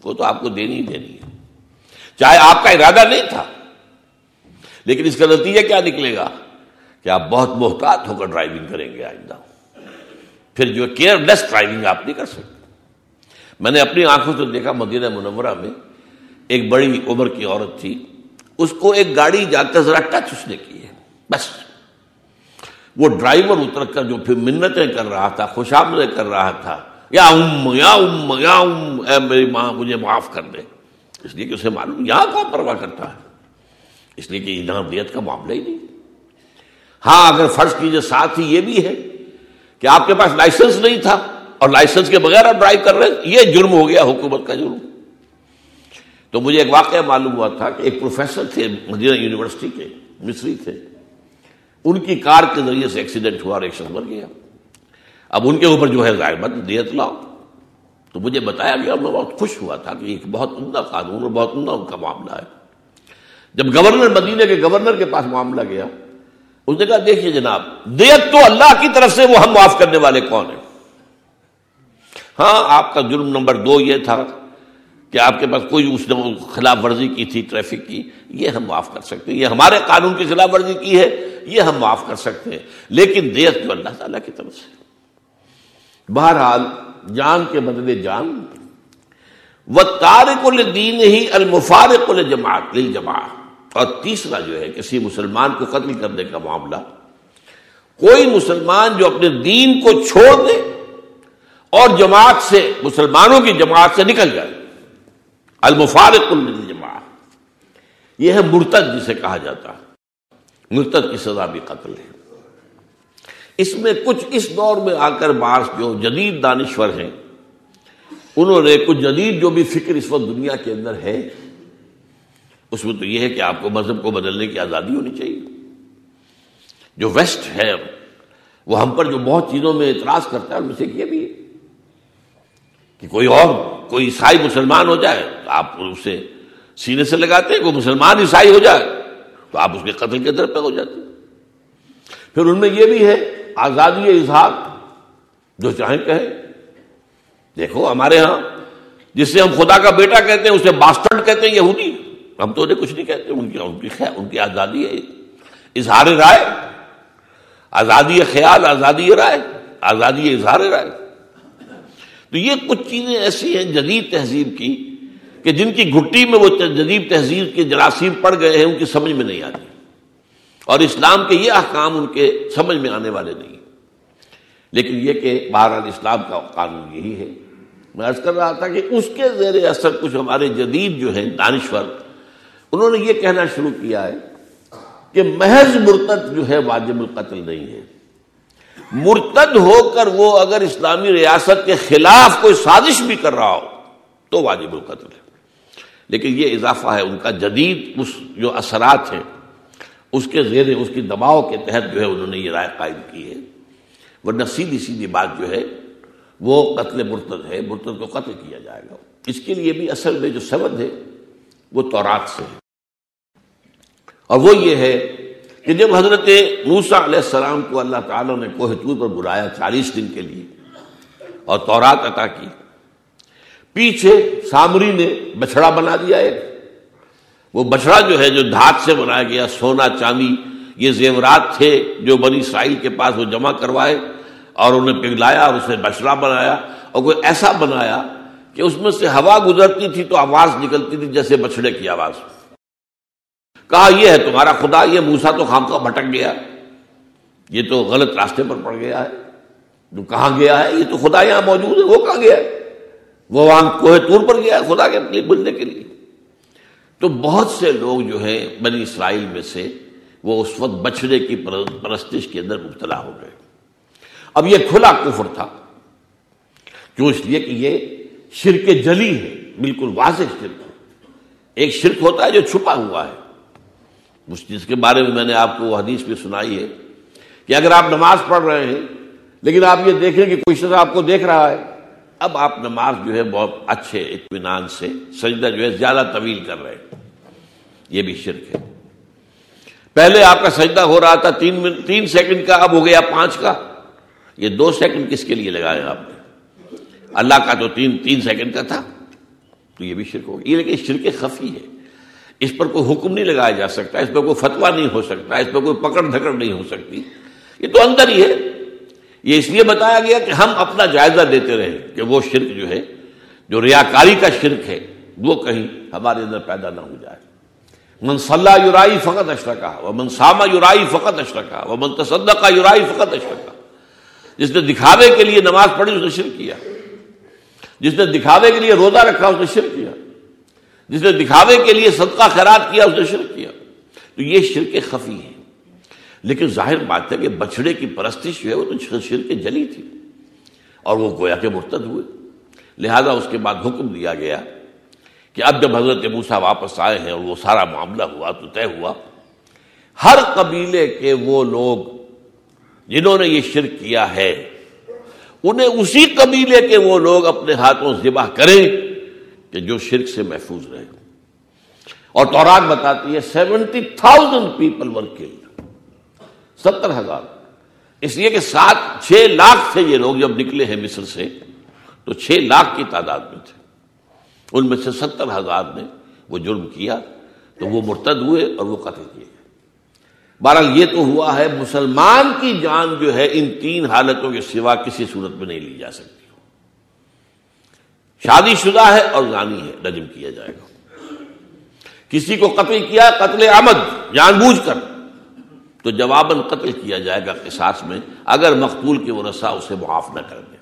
وہ تو آپ کو دینی ہی دینی ہے۔ چاہے آپ کا ارادہ نہیں تھا، لیکن اس کا نتیجہ کیا نکلے گا؟ کہ آپ بہت محتاط ہو کر ڈرائیونگ کریں گے آئندہ۔ پھر جو کیئر لیس ڈرائیونگ آپ نہیں کر سکتے۔ میں نے اپنی آنکھوں سے دیکھا مدینہ منورہ میں ایک بڑی عمر کی عورت تھی۔ اس کو ایک گاڑی جا کر ذرا ٹچ اس نے کی ہے۔ بس۔ وہ ڈرائیور اتر کر جو پھر منتیں کر رہا تھا خوش آمدیں کر رہا تھا۔ یا ام یا ام یا ام، اے میری ماں، مجھے معاف کر دے۔ اس لیے کہ اسے معلوم، یہاں کون پرواہ کرتا ہے؟ اس لیے کہ یہاں دیت کا معاملہ ہی نہیں۔ ہاں اگر فرض کیجیے ساتھ ہی یہ بھی ہے کہ آپ کے پاس لائسنس نہیں تھا اور لائسنس کے بغیر آپ ڈرائیو کر رہے ہیں، یہ جرم ہو گیا، حکومت کا جرم۔ تو مجھے ایک واقعہ معلوم ہوا تھا کہ ایک پروفیسر تھے مدینہ یونیورسٹی کے، مصری تھے۔ ان کی کار کے ذریعے سے ایکسیڈنٹ ہوا اور ایک شخص مر گیا۔ اب ان کے اوپر جو ہے غائبت دیت لاؤ۔ تو مجھے بتایا گیا اور میں بہت خوش ہوا تھا کہ ایک بہت عمدہ قانون اور بہت عمدہ ان کا معاملہ ہے۔ جب گورنر مدینے کے گورنر کے پاس معاملہ گیا اس نے کہا دیکھیے جناب، دیت تو اللہ کی طرف سے وہ ہم معاف کرنے والے کون ہیں؟ ہاں آپ کا جرم نمبر دو یہ تھا کہ آپ کے پاس کوئی اس نے خلاف ورزی کی تھی، ٹریفک کی، یہ ہم معاف کر سکتے ہیں۔ یہ ہمارے قانون کی خلاف ورزی کی ہے، یہ ہم معاف کر سکتے ہیں۔ لیکن دیت تو اللہ تعالیٰ کی طرف سے۔ بہرحال، جان کے بدلے جان۔ وہ تارک الدین ہی المفارق الجماعت جماعت اور تیسرا جو ہے کسی مسلمان کو قتل کرنے کا معاملہ، کوئی مسلمان جو اپنے دین کو چھوڑ دے اور جماعت سے، مسلمانوں کی جماعت سے نکل جائے۔ المفارق الجماعت یہ ہے مرتد جسے کہا جاتا۔ ہے مرتد کی سزا بھی قتل ہے۔ اس میں کچھ اس دور میں آ کر بعض جو جدید دانشور ہیں، انہوں نے کچھ جدید جو بھی فکر اس وقت دنیا کے اندر ہے اس میں تو یہ ہے کہ آپ کو مذہب کو بدلنے کی آزادی ہونی چاہیے۔ جو ویسٹ ہے، وہ ہم پر جو بہت چیزوں میں اعتراض کرتا ہے، ان میں سے یہ بھی ہے کہ کوئی اور، کوئی عیسائی مسلمان ہو جائے، تو آپ اسے سینے سے لگاتے ہیں کوئی مسلمان عیسائی ہو جائے، تو آپ اس کے قتل کے در پہ ہو جاتے پھر ان میں یہ بھی ہے، آزادی اظہار، جو چاہیں کہیں۔ دیکھو ہمارے ہاں جس سے ہم خدا کا بیٹا کہتے ہیں، اسے باسٹرڈ کہتے ہیں، یہودی۔ ہم تو انہیں کچھ نہیں کہتے، ان کی ان کی خیر ان کی آزادی ہے اظہار رائے۔ آزادی خیال، آزادی رائے۔ آزادی اظہار رائے۔ تو یہ کچھ چیزیں ایسی ہیں جدید تہذیب کی کہ جن کی گھٹی میں وہ جدید تہذیب کے جراثیم پڑ گئے ہیں، ان کی سمجھ میں نہیں آتی۔ اور اسلام کے یہ احکام ان کے سمجھ میں آنے والے نہیں۔ لیکن یہ کہ بہرحال اسلام کا قانون یہی ہے۔ میں عرض کر رہا تھا کہ اس کے زیر اثر کچھ ہمارے جدید جو ہیں، دانشور انہوں نے یہ کہنا شروع کیا ہے کہ محض مرتد جو ہے واجب القتل نہیں ہے۔ مرتد ہو کر وہ اگر اسلامی ریاست کے خلاف کوئی سازش بھی کر رہا ہو تو واجب القتل ہے۔ لیکن یہ اضافہ ہے ان کا جدید اس جو اثرات ہیں، اس کے زیر اس کی دباؤ کے تحت جو ہے انہوں نے یہ رائے قائم کی ہے۔ ورنہ سیدھی سیدھی بات جو ہے، وہ قتل مرتد ہے، مرتد کو قتل کیا جائے گا۔ اس کے لیے بھی اصل میں جو سبد ہے وہ تورات سے ہے۔ اور وہ یہ ہے کہ جب حضرت موسا علیہ السلام کو اللہ تعالیٰ نے کوہ طور پر بلایا چالیس دن کے لیے اور تورات عطا کی، پیچھے سامری نے بچڑا بنا دیا ایک۔ وہ بچڑا جو ہے، جو دھات سے بنایا گیا، سونا، چاندی، یہ زیورات تھے جو بنی اسرائیل کے پاس وہ جمع کروائے اور انہیں پگلایا اور اسے بچڑا بنایا اور کوئی ایسا بنایا کہ اس میں سے ہوا گزرتی تھی تو آواز نکلتی تھی جیسے بچڑے کی آواز۔ کہا یہ ہے تمہارا خدا، یہ موسا تو خام کا بھٹک گیا۔ یہ تو غلط راستے پر پڑ گیا ہے۔ جو کہاں گیا ہے؟ یہ تو خدا یہاں موجود ہے، وہ کہاں گیا ہے؟ وہ وہاں کوہ تور پر گیا ہے خدا کے لیے بننے کے لیے۔ تو بہت سے لوگ جو ہے بنی اسرائیل میں سے وہ اس وقت بچڑے کی پرستش کے اندر مبتلا ہو گئے۔ اب یہ کھلا کفر تھا۔ کیوں اس لیے کہ یہ شرک جلی ہے، بالکل واضح شرک ایک شرک ہوتا ہے جو چھپا ہوا ہے۔ جس کے بارے میں میں نے آپ کو وہ حدیث بھی سنائی ہے کہ اگر آپ نماز پڑھ رہے ہیں، لیکن آپ یہ دیکھیں کہ کوئی شخص آپ کو دیکھ رہا ہے، اب آپ نماز جو ہے بہت اچھے اطمینان سے سجدہ جو ہے زیادہ طویل کر رہے ہیں۔ یہ بھی شرک ہے۔ پہلے آپ کا سجدہ ہو رہا تھا تین تین سیکنڈ کا، اب ہو گیا پانچ کا۔ یہ دو سیکنڈ کس کے لیے لگایا آپ نے؟ اللہ کا تو تین تین سیکنڈ کا تھا، تو یہ بھی شرک ہو گیا۔ یہ لیکن شرک خفی ہے۔ اس پر کوئی حکم نہیں لگایا جا سکتا، اس پر کوئی فتوا نہیں ہو سکتا، اس پر کوئی پکڑ دھکڑ نہیں ہو سکتی۔ یہ تو اندر ہی ہے۔ یہ اس لیے بتایا گیا کہ ہم اپنا جائزہ دیتے رہے کہ وہ شرک جو ہے، جو ریاکاری کا شرک ہے، وہ کہیں ہمارے اندر پیدا نہ ہو جائے۔ من صلاح یورائی فقط اشرکا وہ من ساما یورائی فقط اشرکا وہ من تصدقہ یورائی فقط اشرکا جس نے دکھاوے کے لیے نماز پڑھی، اس نے شرک کیا۔ جس نے دکھاوے کے لیے روزہ رکھا، اس نے شرک کیا۔ جس نے دکھاوے کے لیے صدقہ خیرات کیا، اس نے شرک کیا۔ تو یہ شرک خفی ہے۔ لیکن ظاہر بات ہے کہ بچڑے کی پرستش جو ہے، وہ تو شرک جلی تھی۔ اور وہ گویا کے مرتد ہوئے۔ لہذا اس کے بعد حکم دیا گیا کہ اب جب حضرت موسا واپس آئے ہیں اور وہ سارا معاملہ ہوا، تو طے ہوا، ہر قبیلے کے وہ لوگ جنہوں نے یہ شرک کیا ہے انہیں اسی قبیلے کے وہ لوگ اپنے ہاتھوں ذبح کریں کہ جو شرک سے محفوظ رہے اور تورات بتاتی ہے seventy thousand people were killed. ستر ہزار۔ اس لیے کہ سات، چھ لاکھ تھے یہ لوگ جب نکلے ہیں مصر سے، تو چھ لاکھ کی تعداد میں تھے۔ ان میں سے ستر ہزار نے وہ جرم کیا تو وہ مرتد ہوئے اور وہ قتل کیے۔ بہرحال یہ تو ہوا ہے، مسلمان کی جان جو ہے، ان تین حالتوں کے سوا کسی صورت میں نہیں لی جا سکتی۔ شادی شدہ ہے اور غانی ہے، رجم کیا جائے گا۔ کسی کو قتل کیا، قتل آمد جان بوجھ کر۔ تو جواباً قتل کیا جائے گا قصاص میں، اگر مقتول کی وہ رسا اسے معاف نہ کر دے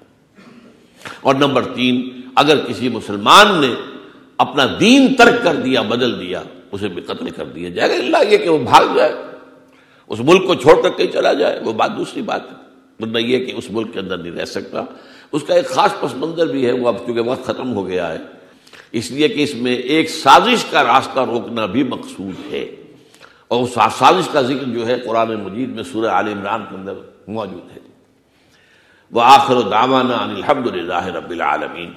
اور نمبر تین، اگر کسی مسلمان نے اپنا دین ترک کر دیا، بدل دیا، اسے بھی قتل کر دیا جائے گا۔ اللہ یہ کہ وہ بھاگ جائے۔ اس ملک کو چھوڑ کر کہیں چلا جائے، وہ بات دوسری بات ہے۔ ورنہ یہ کہ اس ملک کے اندر نہیں رہ سکتا۔ اس کا ایک خاص پس منظر بھی ہے، وہ اب کیونکہ وقت ختم ہو گیا ہے۔ اس لیے کہ اس میں ایک سازش کا راستہ روکنا بھی مقصود ہے۔ اور اس سازش کا ذکر جو ہے، قرآن مجید میں سورہ عال عمران کے اندر موجود ہے۔ وہ آخر و دامانہ الحمد للہ رب العالمین۔